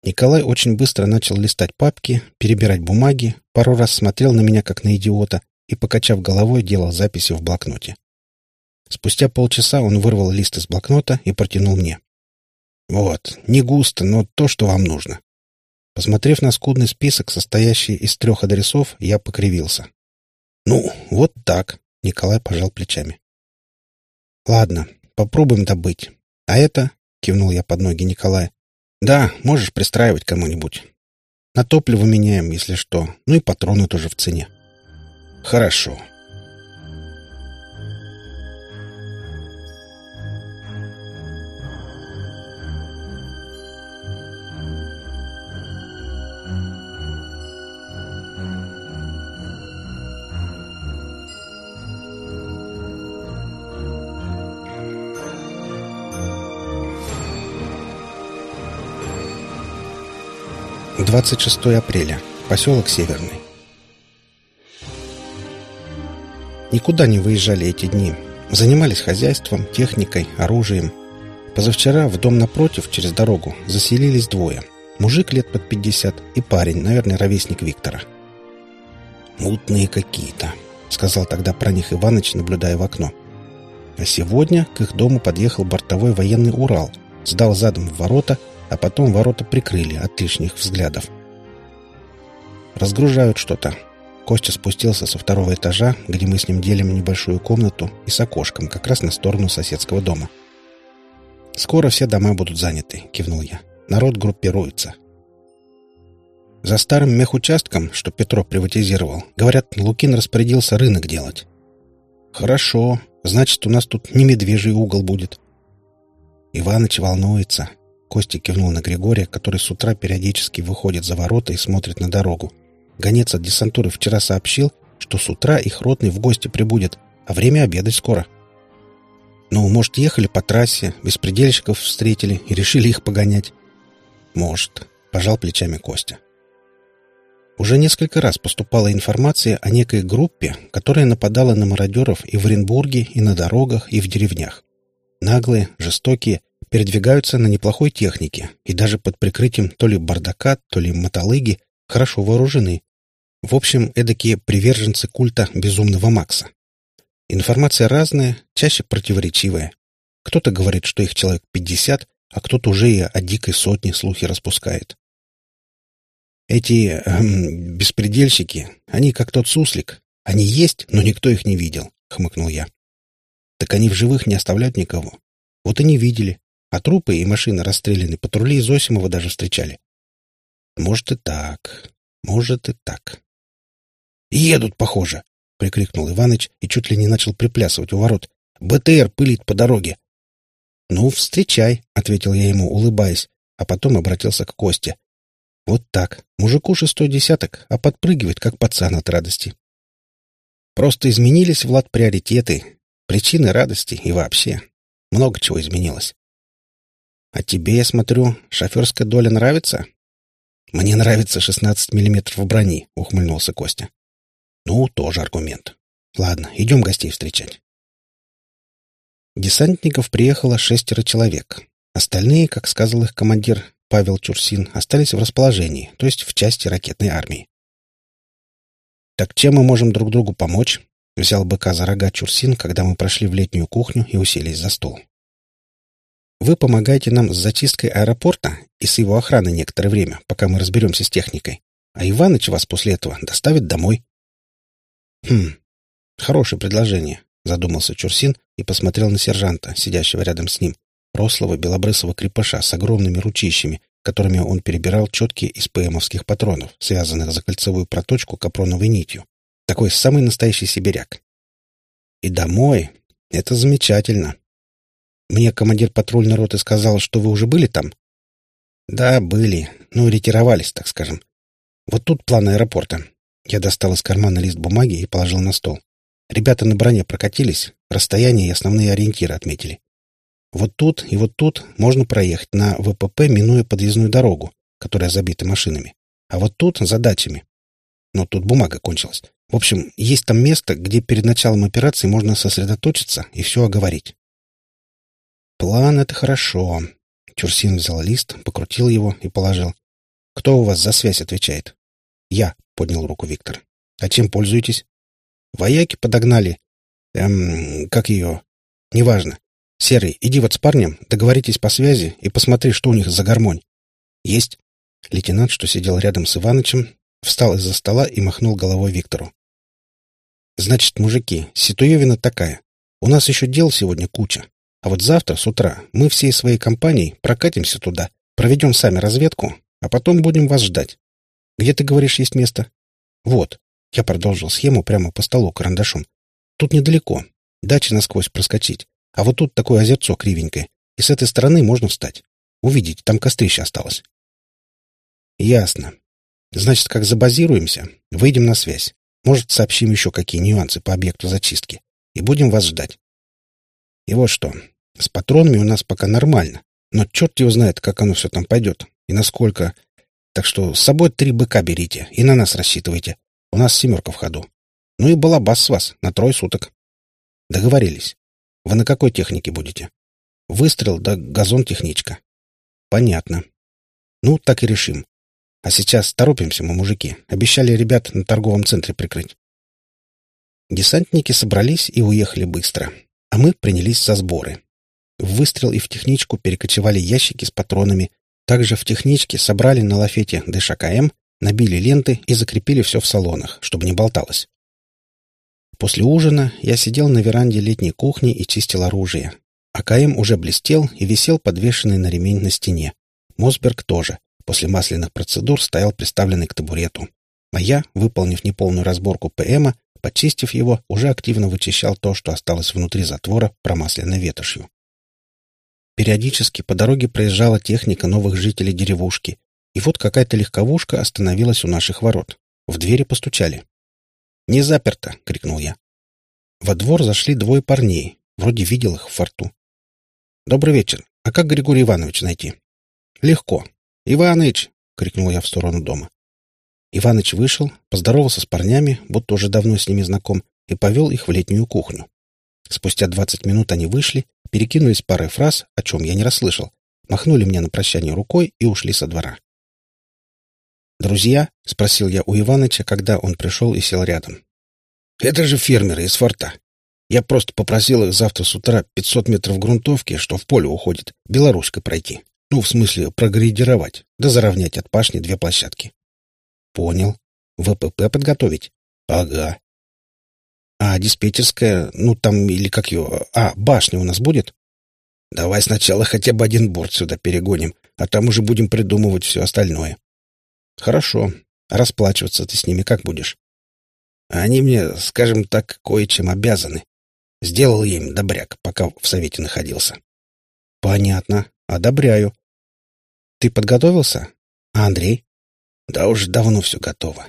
Николай очень быстро начал листать папки, перебирать бумаги, пару раз смотрел на меня как на идиота и, покачав головой, делал записи в блокноте. Спустя полчаса он вырвал лист из блокнота и протянул мне. «Вот, не густо, но то, что вам нужно. Посмотрев на скудный список, состоящий из трех адресов, я покривился. «Ну, вот так», — Николай пожал плечами. «Ладно, попробуем добыть. А это...» — кивнул я под ноги Николая. «Да, можешь пристраивать кому-нибудь. На топливо меняем, если что. Ну и патроны тоже в цене». «Хорошо», 26 апреля. Поселок Северный. Никуда не выезжали эти дни. Занимались хозяйством, техникой, оружием. Позавчера в дом напротив, через дорогу, заселились двое. Мужик лет под 50 и парень, наверное, ровесник Виктора. «Мутные какие-то», — сказал тогда про них Иваныч, наблюдая в окно. А сегодня к их дому подъехал бортовой военный «Урал», сдал задом в ворота — а потом ворота прикрыли от лишних взглядов. Разгружают что-то. Костя спустился со второго этажа, где мы с ним делим небольшую комнату и с окошком, как раз на сторону соседского дома. «Скоро все дома будут заняты», — кивнул я. «Народ группируется». За старым мехучастком, что Петро приватизировал, говорят, Лукин распорядился рынок делать. «Хорошо. Значит, у нас тут не медвежий угол будет». Иваныч волнуется. Костя кивнул на Григория, который с утра периодически выходит за ворота и смотрит на дорогу. Гонец от десантуры вчера сообщил, что с утра их ротный в гости прибудет, а время обедать скоро. Ну, может, ехали по трассе, беспредельщиков встретили и решили их погонять? Может, пожал плечами Костя. Уже несколько раз поступала информация о некой группе, которая нападала на мародеров и в Оренбурге, и на дорогах, и в деревнях. Наглые, жестокие, передвигаются на неплохой технике и даже под прикрытием то ли бардака, то ли мотолыги хорошо вооружены. В общем, эдакие приверженцы культа безумного Макса. Информация разная, чаще противоречивая. Кто-то говорит, что их человек пятьдесят, а кто-то уже и о дикой сотне слухи распускает. Эти эм, беспредельщики, они как тот суслик. Они есть, но никто их не видел, — хмыкнул я. Так они в живых не оставляют никого. Вот и не видели. А трупы и машины расстрелянные патрули Зосимова даже встречали. Может и так. Может и так. «Едут, похоже!» — прикрикнул Иваныч и чуть ли не начал приплясывать у ворот. «БТР пылит по дороге!» «Ну, встречай!» — ответил я ему, улыбаясь, а потом обратился к Косте. «Вот так. Мужику шестой десяток, а подпрыгивает, как пацан от радости. Просто изменились, Влад, приоритеты, причины радости и вообще. Много чего изменилось. А тебе, я смотрю, шоферская доля нравится?» «Мне нравится шестнадцать миллиметров брони», — ухмыльнулся Костя. Ну, тоже аргумент. Ладно, идем гостей встречать. Десантников приехало шестеро человек. Остальные, как сказал их командир Павел Чурсин, остались в расположении, то есть в части ракетной армии. «Так чем мы можем друг другу помочь?» — взял быка за рога Чурсин, когда мы прошли в летнюю кухню и уселись за стол. «Вы помогаете нам с зачисткой аэропорта и с его охраной некоторое время, пока мы разберемся с техникой, а Иваныч вас после этого доставит домой. «Хм, хорошее предложение», — задумался Чурсин и посмотрел на сержанта, сидящего рядом с ним, рослого белобрысого крепыша с огромными ручищами, которыми он перебирал четки из ПМовских патронов, связанных за кольцевую проточку капроновой нитью. Такой самый настоящий сибиряк. «И домой. Это замечательно. Мне командир патрульной роты сказал, что вы уже были там?» «Да, были. Ну, ретировались, так скажем. Вот тут план аэропорта. Я достал из кармана лист бумаги и положил на стол. Ребята на броне прокатились, расстояние и основные ориентиры отметили. Вот тут и вот тут можно проехать на ВПП, минуя подъездную дорогу, которая забита машинами. А вот тут — задачами. Но тут бумага кончилась. В общем, есть там место, где перед началом операции можно сосредоточиться и все оговорить. План — это хорошо. Чурсин взял лист, покрутил его и положил. Кто у вас за связь отвечает? Я, — поднял руку Виктор. «А чем пользуетесь?» «Вояки подогнали. Эм, как ее? Неважно. Серый, иди вот с парнем, договоритесь по связи и посмотри, что у них за гармонь». «Есть». Лейтенант, что сидел рядом с Иванычем, встал из-за стола и махнул головой Виктору. «Значит, мужики, ситуевина такая. У нас еще дел сегодня куча. А вот завтра с утра мы всей своей компанией прокатимся туда, проведем сами разведку, а потом будем вас ждать. Где, ты говоришь, есть место? Вот. Я продолжил схему прямо по столу карандашом. Тут недалеко. Дача насквозь проскочить. А вот тут такое озерцо кривенькое. И с этой стороны можно встать. Увидеть, там кострище осталось. Ясно. Значит, как забазируемся, выйдем на связь. Может, сообщим еще какие нюансы по объекту зачистки. И будем вас ждать. И вот что. С патронами у нас пока нормально. Но черт его знает, как оно все там пойдет. И насколько... Так что с собой три быка берите и на нас рассчитывайте. У нас семерка в ходу. Ну и балабас с вас на трое суток. Договорились. Вы на какой технике будете? Выстрел да газон-техничка. Понятно. Ну, так и решим. А сейчас торопимся мы, мужики. Обещали ребят на торговом центре прикрыть. Десантники собрались и уехали быстро. А мы принялись за сборы. В выстрел и в техничку перекочевали ящики с патронами, также в техничке собрали на лафете ДШКМ, набили ленты и закрепили все в салонах, чтобы не болталось. После ужина я сидел на веранде летней кухни и чистил оружие. АКМ уже блестел и висел подвешенный на ремень на стене. Мосберг тоже. После масляных процедур стоял приставленный к табурету. А я, выполнив неполную разборку ПМа, почистив его, уже активно вычищал то, что осталось внутри затвора, промасленной ветошью. Периодически по дороге проезжала техника новых жителей деревушки, и вот какая-то легковушка остановилась у наших ворот. В двери постучали. «Не заперто!» — крикнул я. Во двор зашли двое парней. Вроде видел их в форту. «Добрый вечер. А как Григорий Иванович найти?» «Легко. Иваныч!» — крикнул я в сторону дома. Иваныч вышел, поздоровался с парнями, будто уже давно с ними знаком, и повел их в летнюю кухню. Спустя двадцать минут они вышли, перекинулись парой фраз, о чем я не расслышал, махнули мне на прощание рукой и ушли со двора. «Друзья?» — спросил я у Иваныча, когда он пришел и сел рядом. «Это же фермеры из форта. Я просто попросил их завтра с утра 500 метров грунтовки, что в поле уходит, белорусской пройти. Ну, в смысле, прогрейдировать, да заровнять от пашни две площадки». «Понял. ВПП подготовить?» «Ага. А диспетчерская, ну там или как ее... А, башня у нас будет? Давай сначала хотя бы один борт сюда перегоним, а там уже будем придумывать все остальное. Хорошо. Расплачиваться ты с ними как будешь? Они мне, скажем так, кое-чем обязаны. Сделал им добряк, пока в совете находился. Понятно. Одобряю. Ты подготовился? А Андрей? Да уж давно все готово.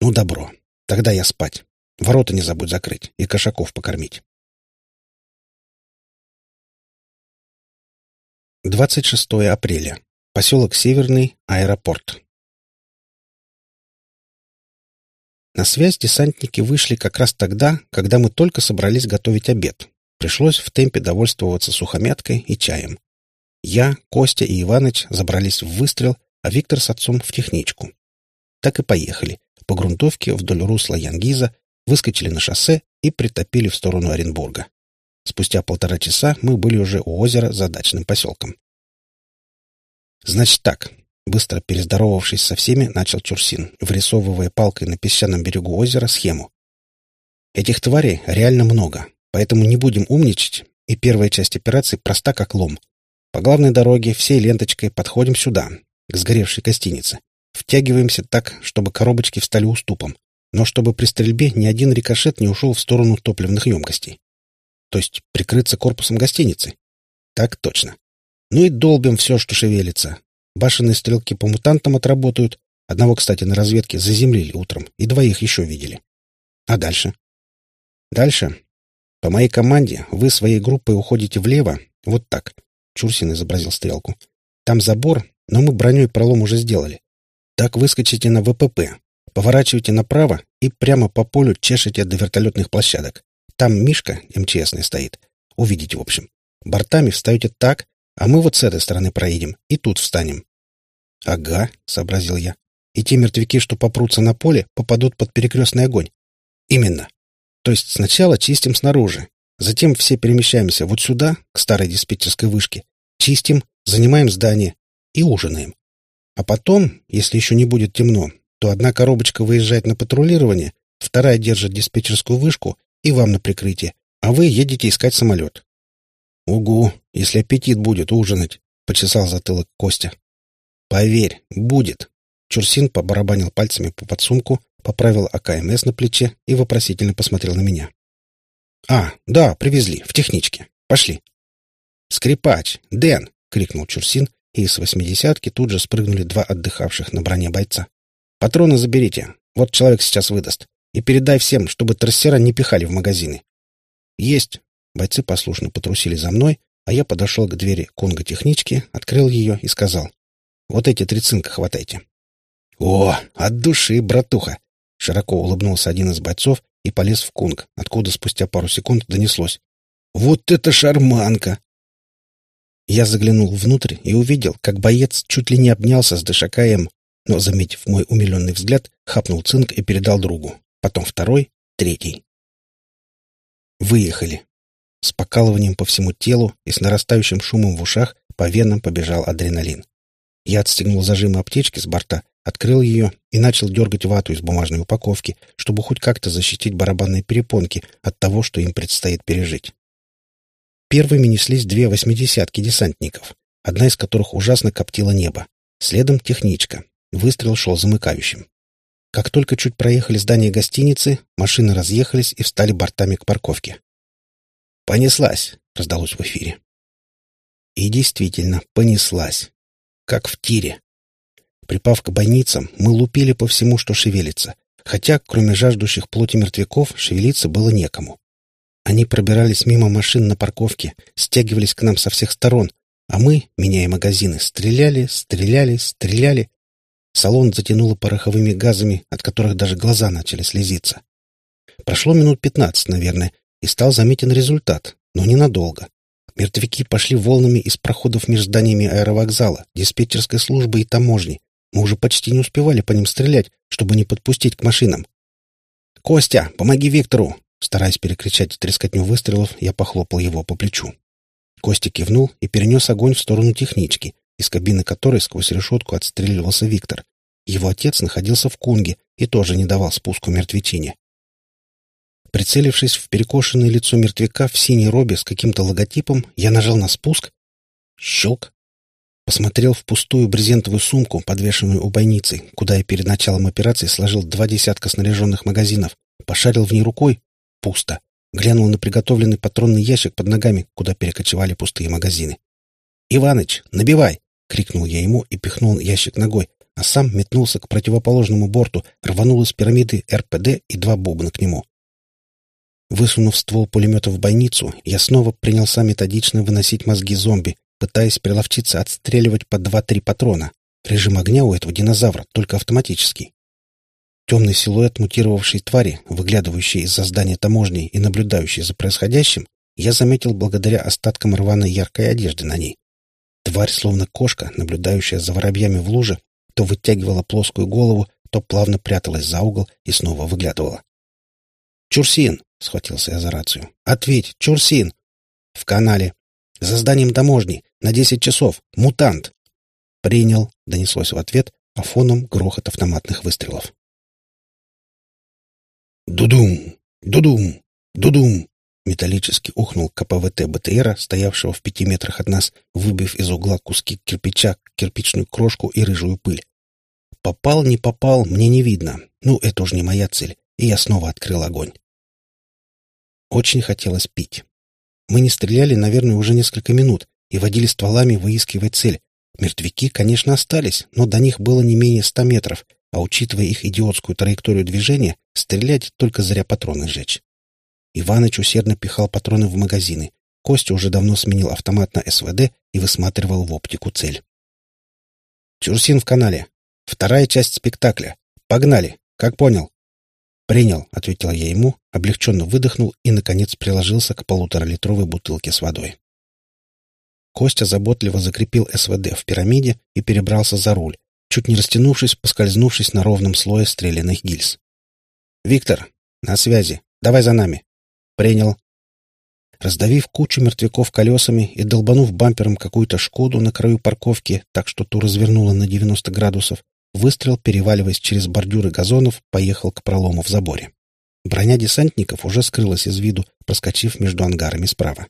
Ну, добро. Тогда я спать. Ворота не забудь закрыть и кошаков покормить. 26 апреля. Поселок Северный, аэропорт. На связь десантники вышли как раз тогда, когда мы только собрались готовить обед. Пришлось в темпе довольствоваться сухомяткой и чаем. Я, Костя и Иваныч забрались в выстрел, а Виктор с отцом в техничку. Так и поехали, по грунтовке вдоль русла Янгиза, выскочили на шоссе и притопили в сторону Оренбурга. Спустя полтора часа мы были уже у озера за дачным поселком. «Значит так», — быстро перездоровавшись со всеми, начал Чурсин, вырисовывая палкой на песчаном берегу озера схему. «Этих тварей реально много, поэтому не будем умничать, и первая часть операции проста как лом. По главной дороге всей ленточкой подходим сюда, сгоревшей гостинице. Втягиваемся так, чтобы коробочки встали уступом но чтобы при стрельбе ни один рикошет не ушел в сторону топливных емкостей. То есть прикрыться корпусом гостиницы? Так точно. Ну и долбим все, что шевелится. Башенные стрелки по мутантам отработают. Одного, кстати, на разведке заземлили утром, и двоих еще видели. А дальше? Дальше. По моей команде вы своей группой уходите влево, вот так. Чурсин изобразил стрелку. Там забор, но мы броней пролом уже сделали. Так выскочите на ВПП, Поворачивайте направо и прямо по полю чешете до вертолетных площадок. Там Мишка, МЧСный, стоит. Увидите, в общем. Бортами встаете так, а мы вот с этой стороны проедем и тут встанем. — Ага, — сообразил я. — И те мертвяки, что попрутся на поле, попадут под перекрестный огонь. — Именно. То есть сначала чистим снаружи, затем все перемещаемся вот сюда, к старой диспетчерской вышке, чистим, занимаем здание и ужинаем. А потом, если еще не будет темно, то одна коробочка выезжает на патрулирование, вторая держит диспетчерскую вышку и вам на прикрытие, а вы едете искать самолет. — Угу, если аппетит будет ужинать, — почесал затылок Костя. — Поверь, будет. Чурсин побарабанил пальцами по подсумку, поправил АКМС на плече и вопросительно посмотрел на меня. — А, да, привезли, в техничке. Пошли. — Скрипач! Дэн! — крикнул Чурсин, и с восьмидесятки тут же спрыгнули два отдыхавших на броне бойца. Патроны заберите. Вот человек сейчас выдаст. И передай всем, чтобы трассера не пихали в магазины. Есть. Бойцы послушно потрусили за мной, а я подошел к двери конго-технички, открыл ее и сказал. Вот эти три цинка хватайте. О, от души, братуха! Широко улыбнулся один из бойцов и полез в кунг, откуда спустя пару секунд донеслось. «Вот это шарманка!» Я заглянул внутрь и увидел, как боец чуть ли не обнялся с Дышакаем, но, заметив мой умиленный взгляд, хапнул цинк и передал другу. Потом второй, третий. Выехали. С покалыванием по всему телу и с нарастающим шумом в ушах по венам побежал адреналин. Я отстегнул зажимы аптечки с борта, открыл ее и начал дергать вату из бумажной упаковки, чтобы хоть как-то защитить барабанные перепонки от того, что им предстоит пережить. Первыми неслись две восьмидесятки десантников, одна из которых ужасно коптила небо. Следом техничка, Выстрел шел замыкающим. Как только чуть проехали здание гостиницы, машины разъехались и встали бортами к парковке. «Понеслась!» — раздалось в эфире. И действительно, понеслась. Как в тире. Припав к бойницам, мы лупили по всему, что шевелится, хотя, кроме жаждущих плоти мертвяков, шевелиться было некому. Они пробирались мимо машин на парковке, стягивались к нам со всех сторон, а мы, меняя магазины, стреляли, стреляли, стреляли, Салон затянуло пороховыми газами, от которых даже глаза начали слезиться. Прошло минут пятнадцать, наверное, и стал заметен результат, но ненадолго. Мертвяки пошли волнами из проходов между зданиями аэровокзала, диспетчерской службы и таможни. Мы уже почти не успевали по ним стрелять, чтобы не подпустить к машинам. «Костя, помоги Виктору!» Стараясь перекричать трескотню выстрелов, я похлопал его по плечу. Костя кивнул и перенес огонь в сторону технички, из кабины которой сквозь решетку отстреливался Виктор. Его отец находился в Кунге и тоже не давал спуску мертвечине. Прицелившись в перекошенное лицо мертвяка в синей робе с каким-то логотипом, я нажал на спуск. Щелк. Посмотрел в пустую брезентовую сумку, подвешенную у бойницы, куда я перед началом операции сложил два десятка снаряженных магазинов, пошарил в ней рукой. Пусто. Глянул на приготовленный патронный ящик под ногами, куда перекочевали пустые магазины. «Иваныч, набивай!» — крикнул я ему и пихнул ящик ногой, а сам метнулся к противоположному борту, рванул из пирамиды РПД и два бубна к нему. Высунув ствол пулемета в бойницу, я снова принялся методично выносить мозги зомби, пытаясь приловчиться отстреливать по два-три патрона. Режим огня у этого динозавра только автоматический. Темный силуэт мутировавшей твари, выглядывающий из-за здания таможни и наблюдающий за происходящим, я заметил благодаря остаткам рваной яркой одежды на ней. Тварь, словно кошка, наблюдающая за воробьями в луже, то вытягивала плоскую голову, то плавно пряталась за угол и снова выглядывала. «Чурсин!» — схватился я за рацию. «Ответь! Чурсин!» «В канале! За зданием таможни! На десять часов! Мутант!» «Принял!» — донеслось в ответ, а фоном грохот автоматных выстрелов. «Дудум! Дудум! Дудум!» Металлически ухнул КПВТ БТРа, стоявшего в пяти метрах от нас, выбив из угла куски кирпича, кирпичную крошку и рыжую пыль. Попал, не попал, мне не видно. Ну, это уж не моя цель, и я снова открыл огонь. Очень хотелось пить. Мы не стреляли, наверное, уже несколько минут и водили стволами, выискивая цель. Мертвяки, конечно, остались, но до них было не менее ста метров, а учитывая их идиотскую траекторию движения, стрелять только зря патроны сжечь. Иваныч усердно пихал патроны в магазины. Костя уже давно сменил автомат на СВД и высматривал в оптику цель. «Чурсин в канале. Вторая часть спектакля. Погнали. Как понял?» «Принял», — ответил я ему, облегченно выдохнул и, наконец, приложился к полуторалитровой бутылке с водой. Костя заботливо закрепил СВД в пирамиде и перебрался за руль, чуть не растянувшись, поскользнувшись на ровном слое стрелянных гильз. «Виктор, на связи. Давай за нами. Принял. Раздавив кучу мертвяков колесами и долбанув бампером какую-то «Шкоду» на краю парковки, так что ту развернуло на 90 градусов, выстрел, переваливаясь через бордюры газонов, поехал к пролому в заборе. Броня десантников уже скрылась из виду, проскочив между ангарами справа.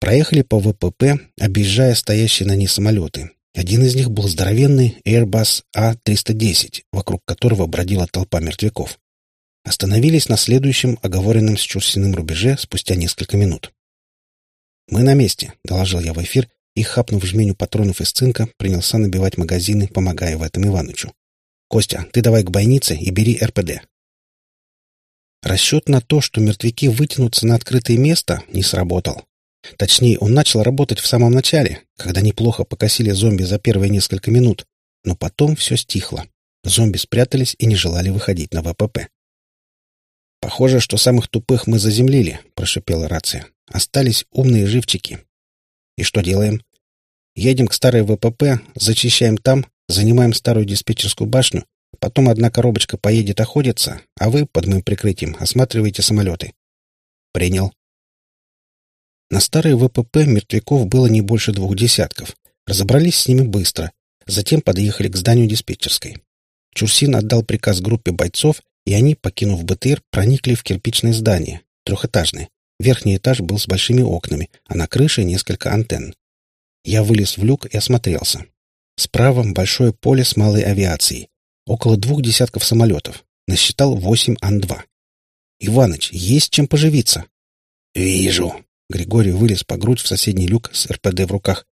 Проехали по ВПП, объезжая стоящие на ней самолеты. Один из них был здоровенный Airbus A310, вокруг которого бродила толпа мертвяков. Остановились на следующем оговоренном с Чурсиным рубеже спустя несколько минут. «Мы на месте», — доложил я в эфир и, хапнув жменю патронов из цинка, принялся набивать магазины, помогая в этом Иванычу. «Костя, ты давай к бойнице и бери РПД». Расчет на то, что мертвяки вытянутся на открытое место, не сработал. Точнее, он начал работать в самом начале, когда неплохо покосили зомби за первые несколько минут, но потом все стихло. Зомби спрятались и не желали выходить на ВПП. «Похоже, что самых тупых мы заземлили», — прошипела рация. «Остались умные живчики». «И что делаем?» «Едем к старой ВПП, зачищаем там, занимаем старую диспетчерскую башню, потом одна коробочка поедет охотиться, а вы, под моим прикрытием, осматриваете самолеты». «Принял». На старой ВПП мертвяков было не больше двух десятков. Разобрались с ними быстро. Затем подъехали к зданию диспетчерской. Чурсин отдал приказ группе бойцов, и они, покинув БТР, проникли в кирпичное здание, трехэтажное. Верхний этаж был с большими окнами, а на крыше несколько антенн. Я вылез в люк и осмотрелся. Справа большое поле с малой авиацией. Около двух десятков самолетов. Насчитал восемь Ан-2. «Иваныч, есть чем поживиться?» «Вижу». Григорий вылез по грудь в соседний люк с РПД в руках.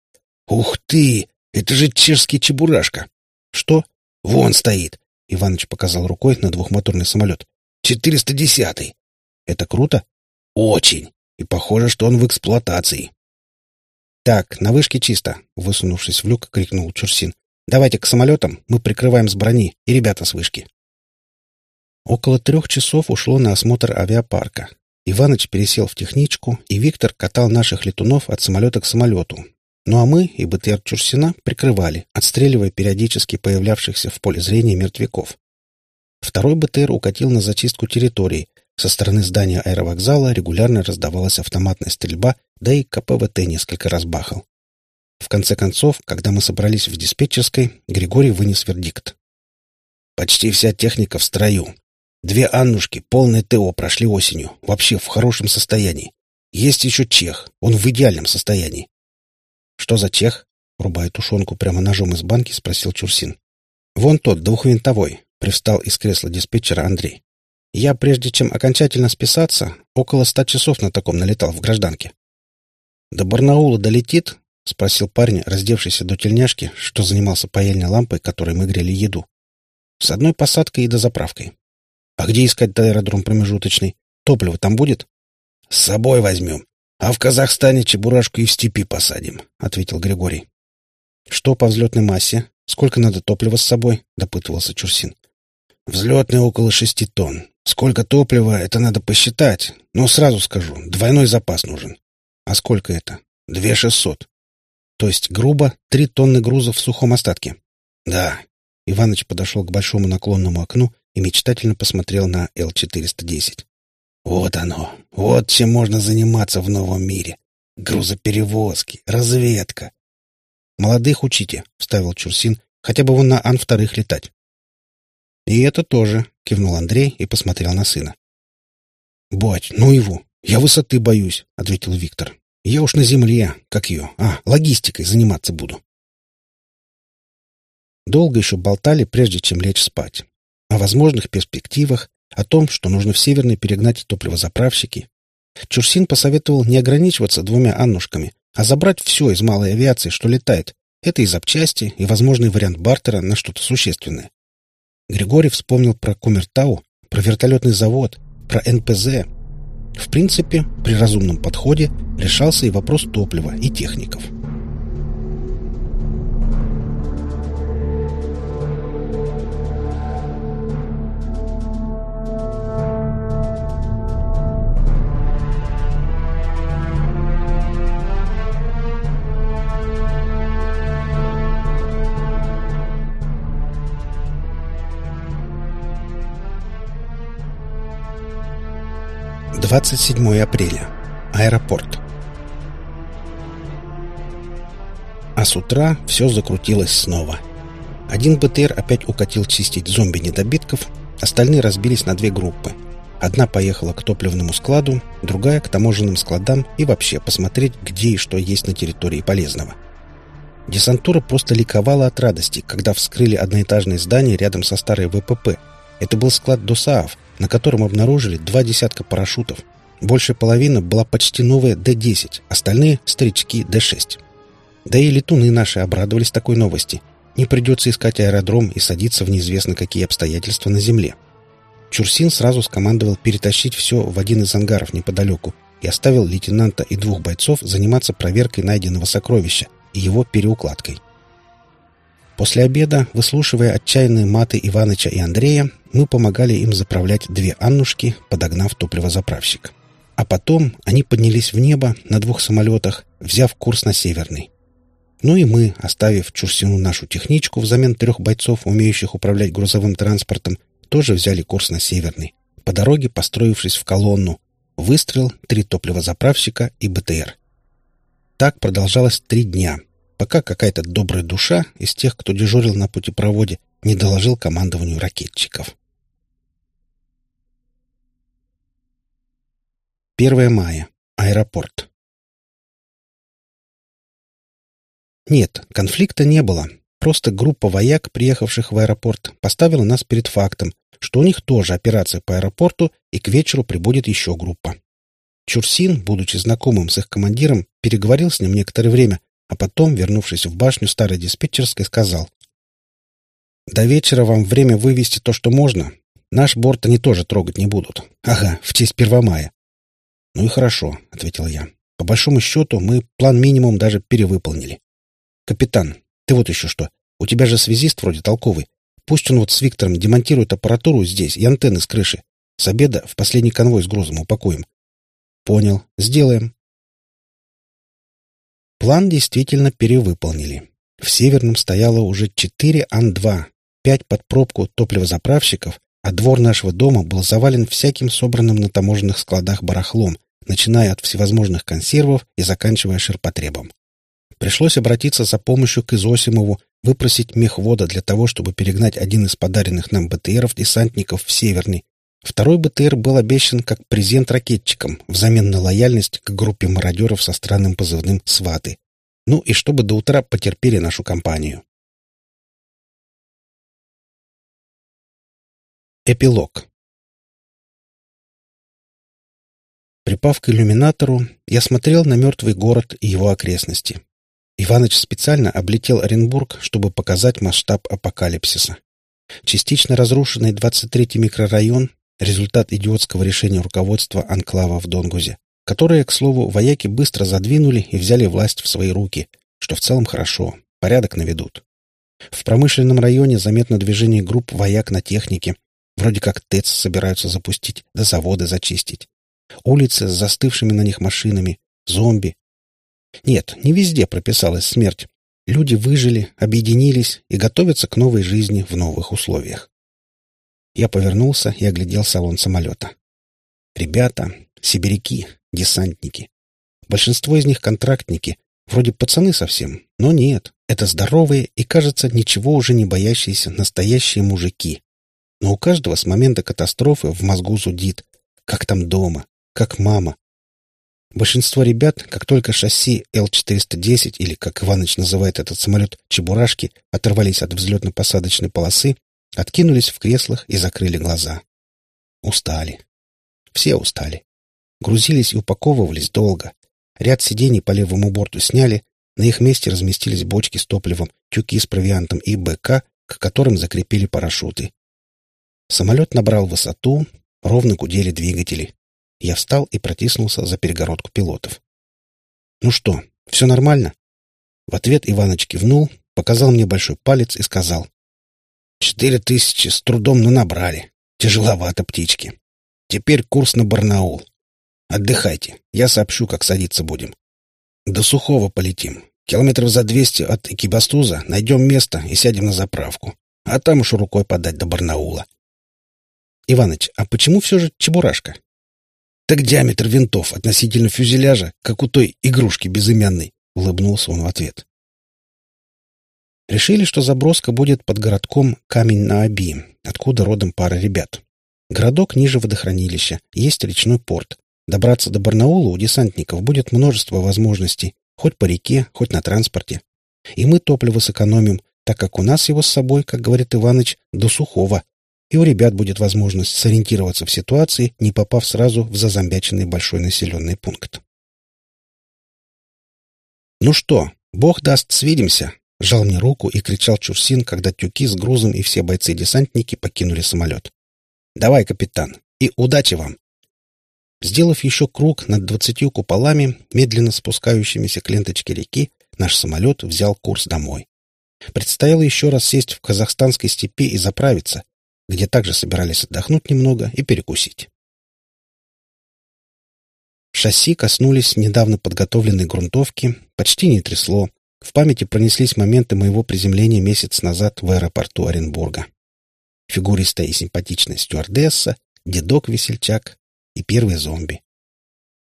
«Ух ты! Это же чешский чебурашка!» «Что?» «Вон стоит. Иваныч показал рукой на двухмоторный самолет. «Четыреста десятый!» «Это круто?» «Очень! И похоже, что он в эксплуатации!» «Так, на вышке чисто!» — высунувшись в люк, крикнул Чурсин. «Давайте к самолетам, мы прикрываем с брони, и ребята с вышки». Около трех часов ушло на осмотр авиапарка. Иваныч пересел в техничку, и Виктор катал наших летунов от самолета к самолету. Ну а мы и БТР Чурсина прикрывали, отстреливая периодически появлявшихся в поле зрения мертвяков. Второй БТР укатил на зачистку территории. Со стороны здания аэровокзала регулярно раздавалась автоматная стрельба, да и КПВТ несколько раз бахал. В конце концов, когда мы собрались в диспетчерской, Григорий вынес вердикт. «Почти вся техника в строю. Две Аннушки, полное ТО, прошли осенью. Вообще в хорошем состоянии. Есть еще Чех. Он в идеальном состоянии. Что за Чех? Рубая тушенку прямо ножом из банки, спросил Чурсин. Вон тот, двухвинтовой. Привстал из кресла диспетчера Андрей. Я, прежде чем окончательно списаться, около ста часов на таком налетал в гражданке. До Барнаула долетит? Спросил парень, раздевшийся до тельняшки, что занимался паяльной лампой, которой мы грели еду. С одной посадкой и дозаправкой. А где искать аэродром промежуточный? Топливо там будет? — С собой возьмем. А в Казахстане чебурашку и в степи посадим, — ответил Григорий. — Что по взлетной массе? Сколько надо топлива с собой? — допытывался Чурсин. — Взлетный около шести тонн. Сколько топлива, это надо посчитать. Но сразу скажу, двойной запас нужен. А сколько это? Две шестьсот. То есть, грубо, три тонны груза в сухом остатке. Да. Иваныч подошел к большому наклонному окну и мечтательно посмотрел на Л-410. «Вот оно! Вот чем можно заниматься в новом мире! Грузоперевозки, разведка!» «Молодых учите», — вставил Чурсин, — «хотя бы вон на Ан-вторых летать». «И это тоже», — кивнул Андрей и посмотрел на сына. «Бать, ну его! Я высоты боюсь», — ответил Виктор. «Я уж на земле, как ее, а, логистикой заниматься буду». Долго еще болтали, прежде чем лечь спать о возможных перспективах, о том, что нужно в Северный перегнать топливозаправщики. Чурсин посоветовал не ограничиваться двумя «Аннушками», а забрать все из малой авиации, что летает. Это и запчасти, и возможный вариант бартера на что-то существенное. Григорий вспомнил про Кумертау, про вертолетный завод, про НПЗ. В принципе, при разумном подходе решался и вопрос топлива и техников. 27 апреля. Аэропорт. А с утра все закрутилось снова. Один БТР опять укатил чистить зомби-недобитков, остальные разбились на две группы. Одна поехала к топливному складу, другая — к таможенным складам и вообще посмотреть, где и что есть на территории полезного. Десантура просто ликовала от радости, когда вскрыли одноэтажное здание рядом со старой ВПП. Это был склад ДОСААФ, на котором обнаружили два десятка парашютов. Большая половина была почти новая Д-10, остальные — старички Д-6. Да и летуны наши обрадовались такой новости. Не придется искать аэродром и садиться в неизвестно какие обстоятельства на земле. Чурсин сразу скомандовал перетащить все в один из ангаров неподалеку и оставил лейтенанта и двух бойцов заниматься проверкой найденного сокровища и его переукладкой. После обеда, выслушивая отчаянные маты Иваныча и Андрея, мы помогали им заправлять две «Аннушки», подогнав топливозаправщик. А потом они поднялись в небо на двух самолетах, взяв курс на Северный. Ну и мы, оставив Чурсину нашу техничку взамен трех бойцов, умеющих управлять грузовым транспортом, тоже взяли курс на Северный, по дороге построившись в колонну. Выстрел, три топливозаправщика и БТР. Так продолжалось три дня, пока какая-то добрая душа из тех, кто дежурил на путепроводе, не доложил командованию ракетчиков. 1 мая. Аэропорт. Нет, конфликта не было. Просто группа вояк, приехавших в аэропорт, поставила нас перед фактом, что у них тоже операция по аэропорту, и к вечеру прибудет еще группа. Чурсин, будучи знакомым с их командиром, переговорил с ним некоторое время, а потом, вернувшись в башню старой диспетчерской, сказал. «До вечера вам время вывести то, что можно. Наш борт они тоже трогать не будут. Ага, в честь Первомая». «Ну и хорошо», — ответил я. «По большому счету, мы план минимум даже перевыполнили. Капитан, ты вот еще что. У тебя же связист вроде толковый. Пусть он вот с Виктором демонтирует аппаратуру здесь и антенны с крыши. С обеда в последний конвой с грузом упакуем. Понял. Сделаем. План действительно перевыполнили. В Северном стояло уже четыре Ан-2, пять под пробку топливозаправщиков, а двор нашего дома был завален всяким собранным на таможенных складах барахлом, начиная от всевозможных консервов и заканчивая ширпотребом. Пришлось обратиться за помощью к Изосимову, выпросить мехвода для того, чтобы перегнать один из подаренных нам БТРов-десантников в Северный. Второй БТР был обещан как презент ракетчикам взамен на лояльность к группе мародеров со странным позывным «Сваты». Ну и чтобы до утра потерпели нашу компанию. Эпилог Припав к иллюминатору, я смотрел на мертвый город и его окрестности. Иваныч специально облетел Оренбург, чтобы показать масштаб апокалипсиса. Частично разрушенный 23-й микрорайон — результат идиотского решения руководства анклава в Донгузе, которое, к слову, вояки быстро задвинули и взяли власть в свои руки, что в целом хорошо, порядок наведут. В промышленном районе заметно движение групп вояк на технике, вроде как ТЭЦ собираются запустить, да заводы зачистить. Улицы с застывшими на них машинами, зомби. Нет, не везде прописалась смерть. Люди выжили, объединились и готовятся к новой жизни в новых условиях. Я повернулся и оглядел салон самолета. Ребята, сибиряки, десантники. Большинство из них контрактники, вроде пацаны совсем, но нет, это здоровые и, кажется, ничего уже не боящиеся настоящие мужики. Но у каждого с момента катастрофы в мозгу зудит. Как там дома? Как мама. Большинство ребят, как только шасси Л-410 или, как Иваныч называет этот самолет, чебурашки, оторвались от взлетно-посадочной полосы, откинулись в креслах и закрыли глаза. Устали. Все устали. Грузились и упаковывались долго. Ряд сидений по левому борту сняли, на их месте разместились бочки с топливом, тюки с провиантом и БК, к которым закрепили парашюты. Самолет набрал высоту, ровно гудели двигатели. Я встал и протиснулся за перегородку пилотов. «Ну что, все нормально?» В ответ Иваныч кивнул, показал мне большой палец и сказал. «Четыре тысячи с трудом, но набрали. Тяжеловато птички. Теперь курс на Барнаул. Отдыхайте, я сообщу, как садиться будем. До Сухого полетим. Километров за двести от Экибастуза найдем место и сядем на заправку. А там уж рукой подать до Барнаула. Иваныч, а почему все же Чебурашка? Так диаметр винтов относительно фюзеляжа, как у той игрушки безымянной, — улыбнулся он в ответ. Решили, что заброска будет под городком Камень на Оби, откуда родом пара ребят. Городок ниже водохранилища, есть речной порт. Добраться до Барнаула у десантников будет множество возможностей, хоть по реке, хоть на транспорте. И мы топливо сэкономим, так как у нас его с собой, как говорит Иваныч, до сухого, и у ребят будет возможность сориентироваться в ситуации, не попав сразу в зазомбяченный большой населенный пункт. «Ну что, бог даст, свидимся!» — жал мне руку и кричал Чурсин, когда тюки с грузом и все бойцы-десантники покинули самолет. «Давай, капитан, и удачи вам!» Сделав еще круг над двадцатью куполами, медленно спускающимися к ленточке реки, наш самолет взял курс домой. Предстояло еще раз сесть в казахстанской степи и заправиться, где также собирались отдохнуть немного и перекусить. Шасси коснулись недавно подготовленной грунтовки, почти не трясло. В памяти пронеслись моменты моего приземления месяц назад в аэропорту Оренбурга. Фигуристая и симпатичная стюардесса, дедок-весельчак и первый зомби.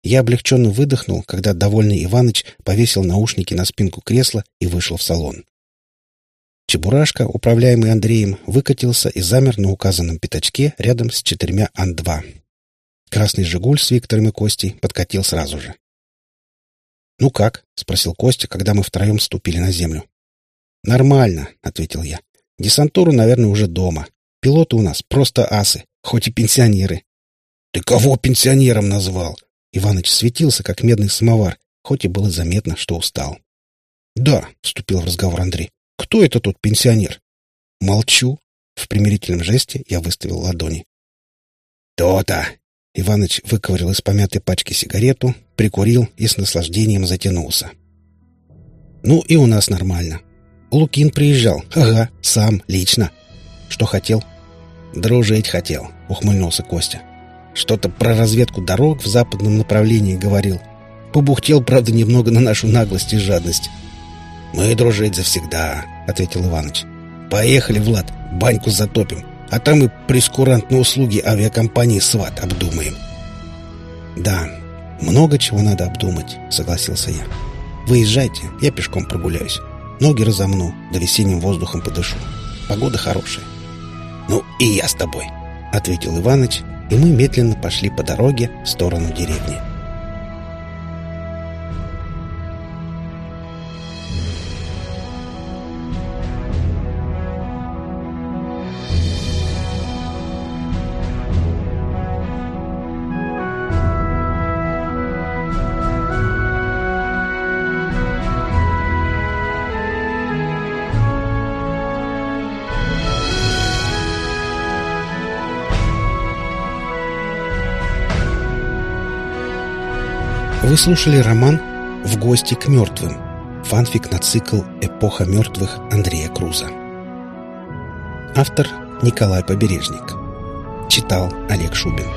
Я облегченно выдохнул, когда довольный Иваныч повесил наушники на спинку кресла и вышел в салон. Чебурашка, управляемый Андреем, выкатился и замер на указанном пятачке рядом с четырьмя Ан-2. Красный «Жигуль» с Виктором и Костей подкатил сразу же. «Ну как?» — спросил Костя, когда мы втроем ступили на землю. «Нормально», — ответил я. «Десантуру, наверное, уже дома. Пилоты у нас просто асы, хоть и пенсионеры». «Ты кого пенсионером назвал?» Иваныч светился, как медный самовар, хоть и было заметно, что устал. «Да», — вступил в разговор Андрей. Кто это тут пенсионер? Молчу. В примирительном жесте я выставил ладони. То-то. Иваныч выковырял из помятой пачки сигарету, прикурил и с наслаждением затянулся. Ну и у нас нормально. Лукин приезжал. Ага, сам, лично. Что хотел? Дружить хотел, ухмыльнулся Костя. Что-то про разведку дорог в западном направлении говорил. Побухтел, правда, немного на нашу наглость и жадность. «Мы дружить завсегда», — ответил Иваныч. «Поехали, Влад, баньку затопим, а там и прескурантные услуги авиакомпании «Сват» обдумаем». «Да, много чего надо обдумать», — согласился я. «Выезжайте, я пешком прогуляюсь. Ноги разомну, да весенним воздухом подышу. Погода хорошая». «Ну, и я с тобой», — ответил Иваныч, и мы медленно пошли по дороге в сторону деревни. Вы слушали роман «В гости к мертвым» фанфик на цикл «Эпоха мертвых» Андрея Круза. Автор Николай Побережник. Читал Олег Шубин.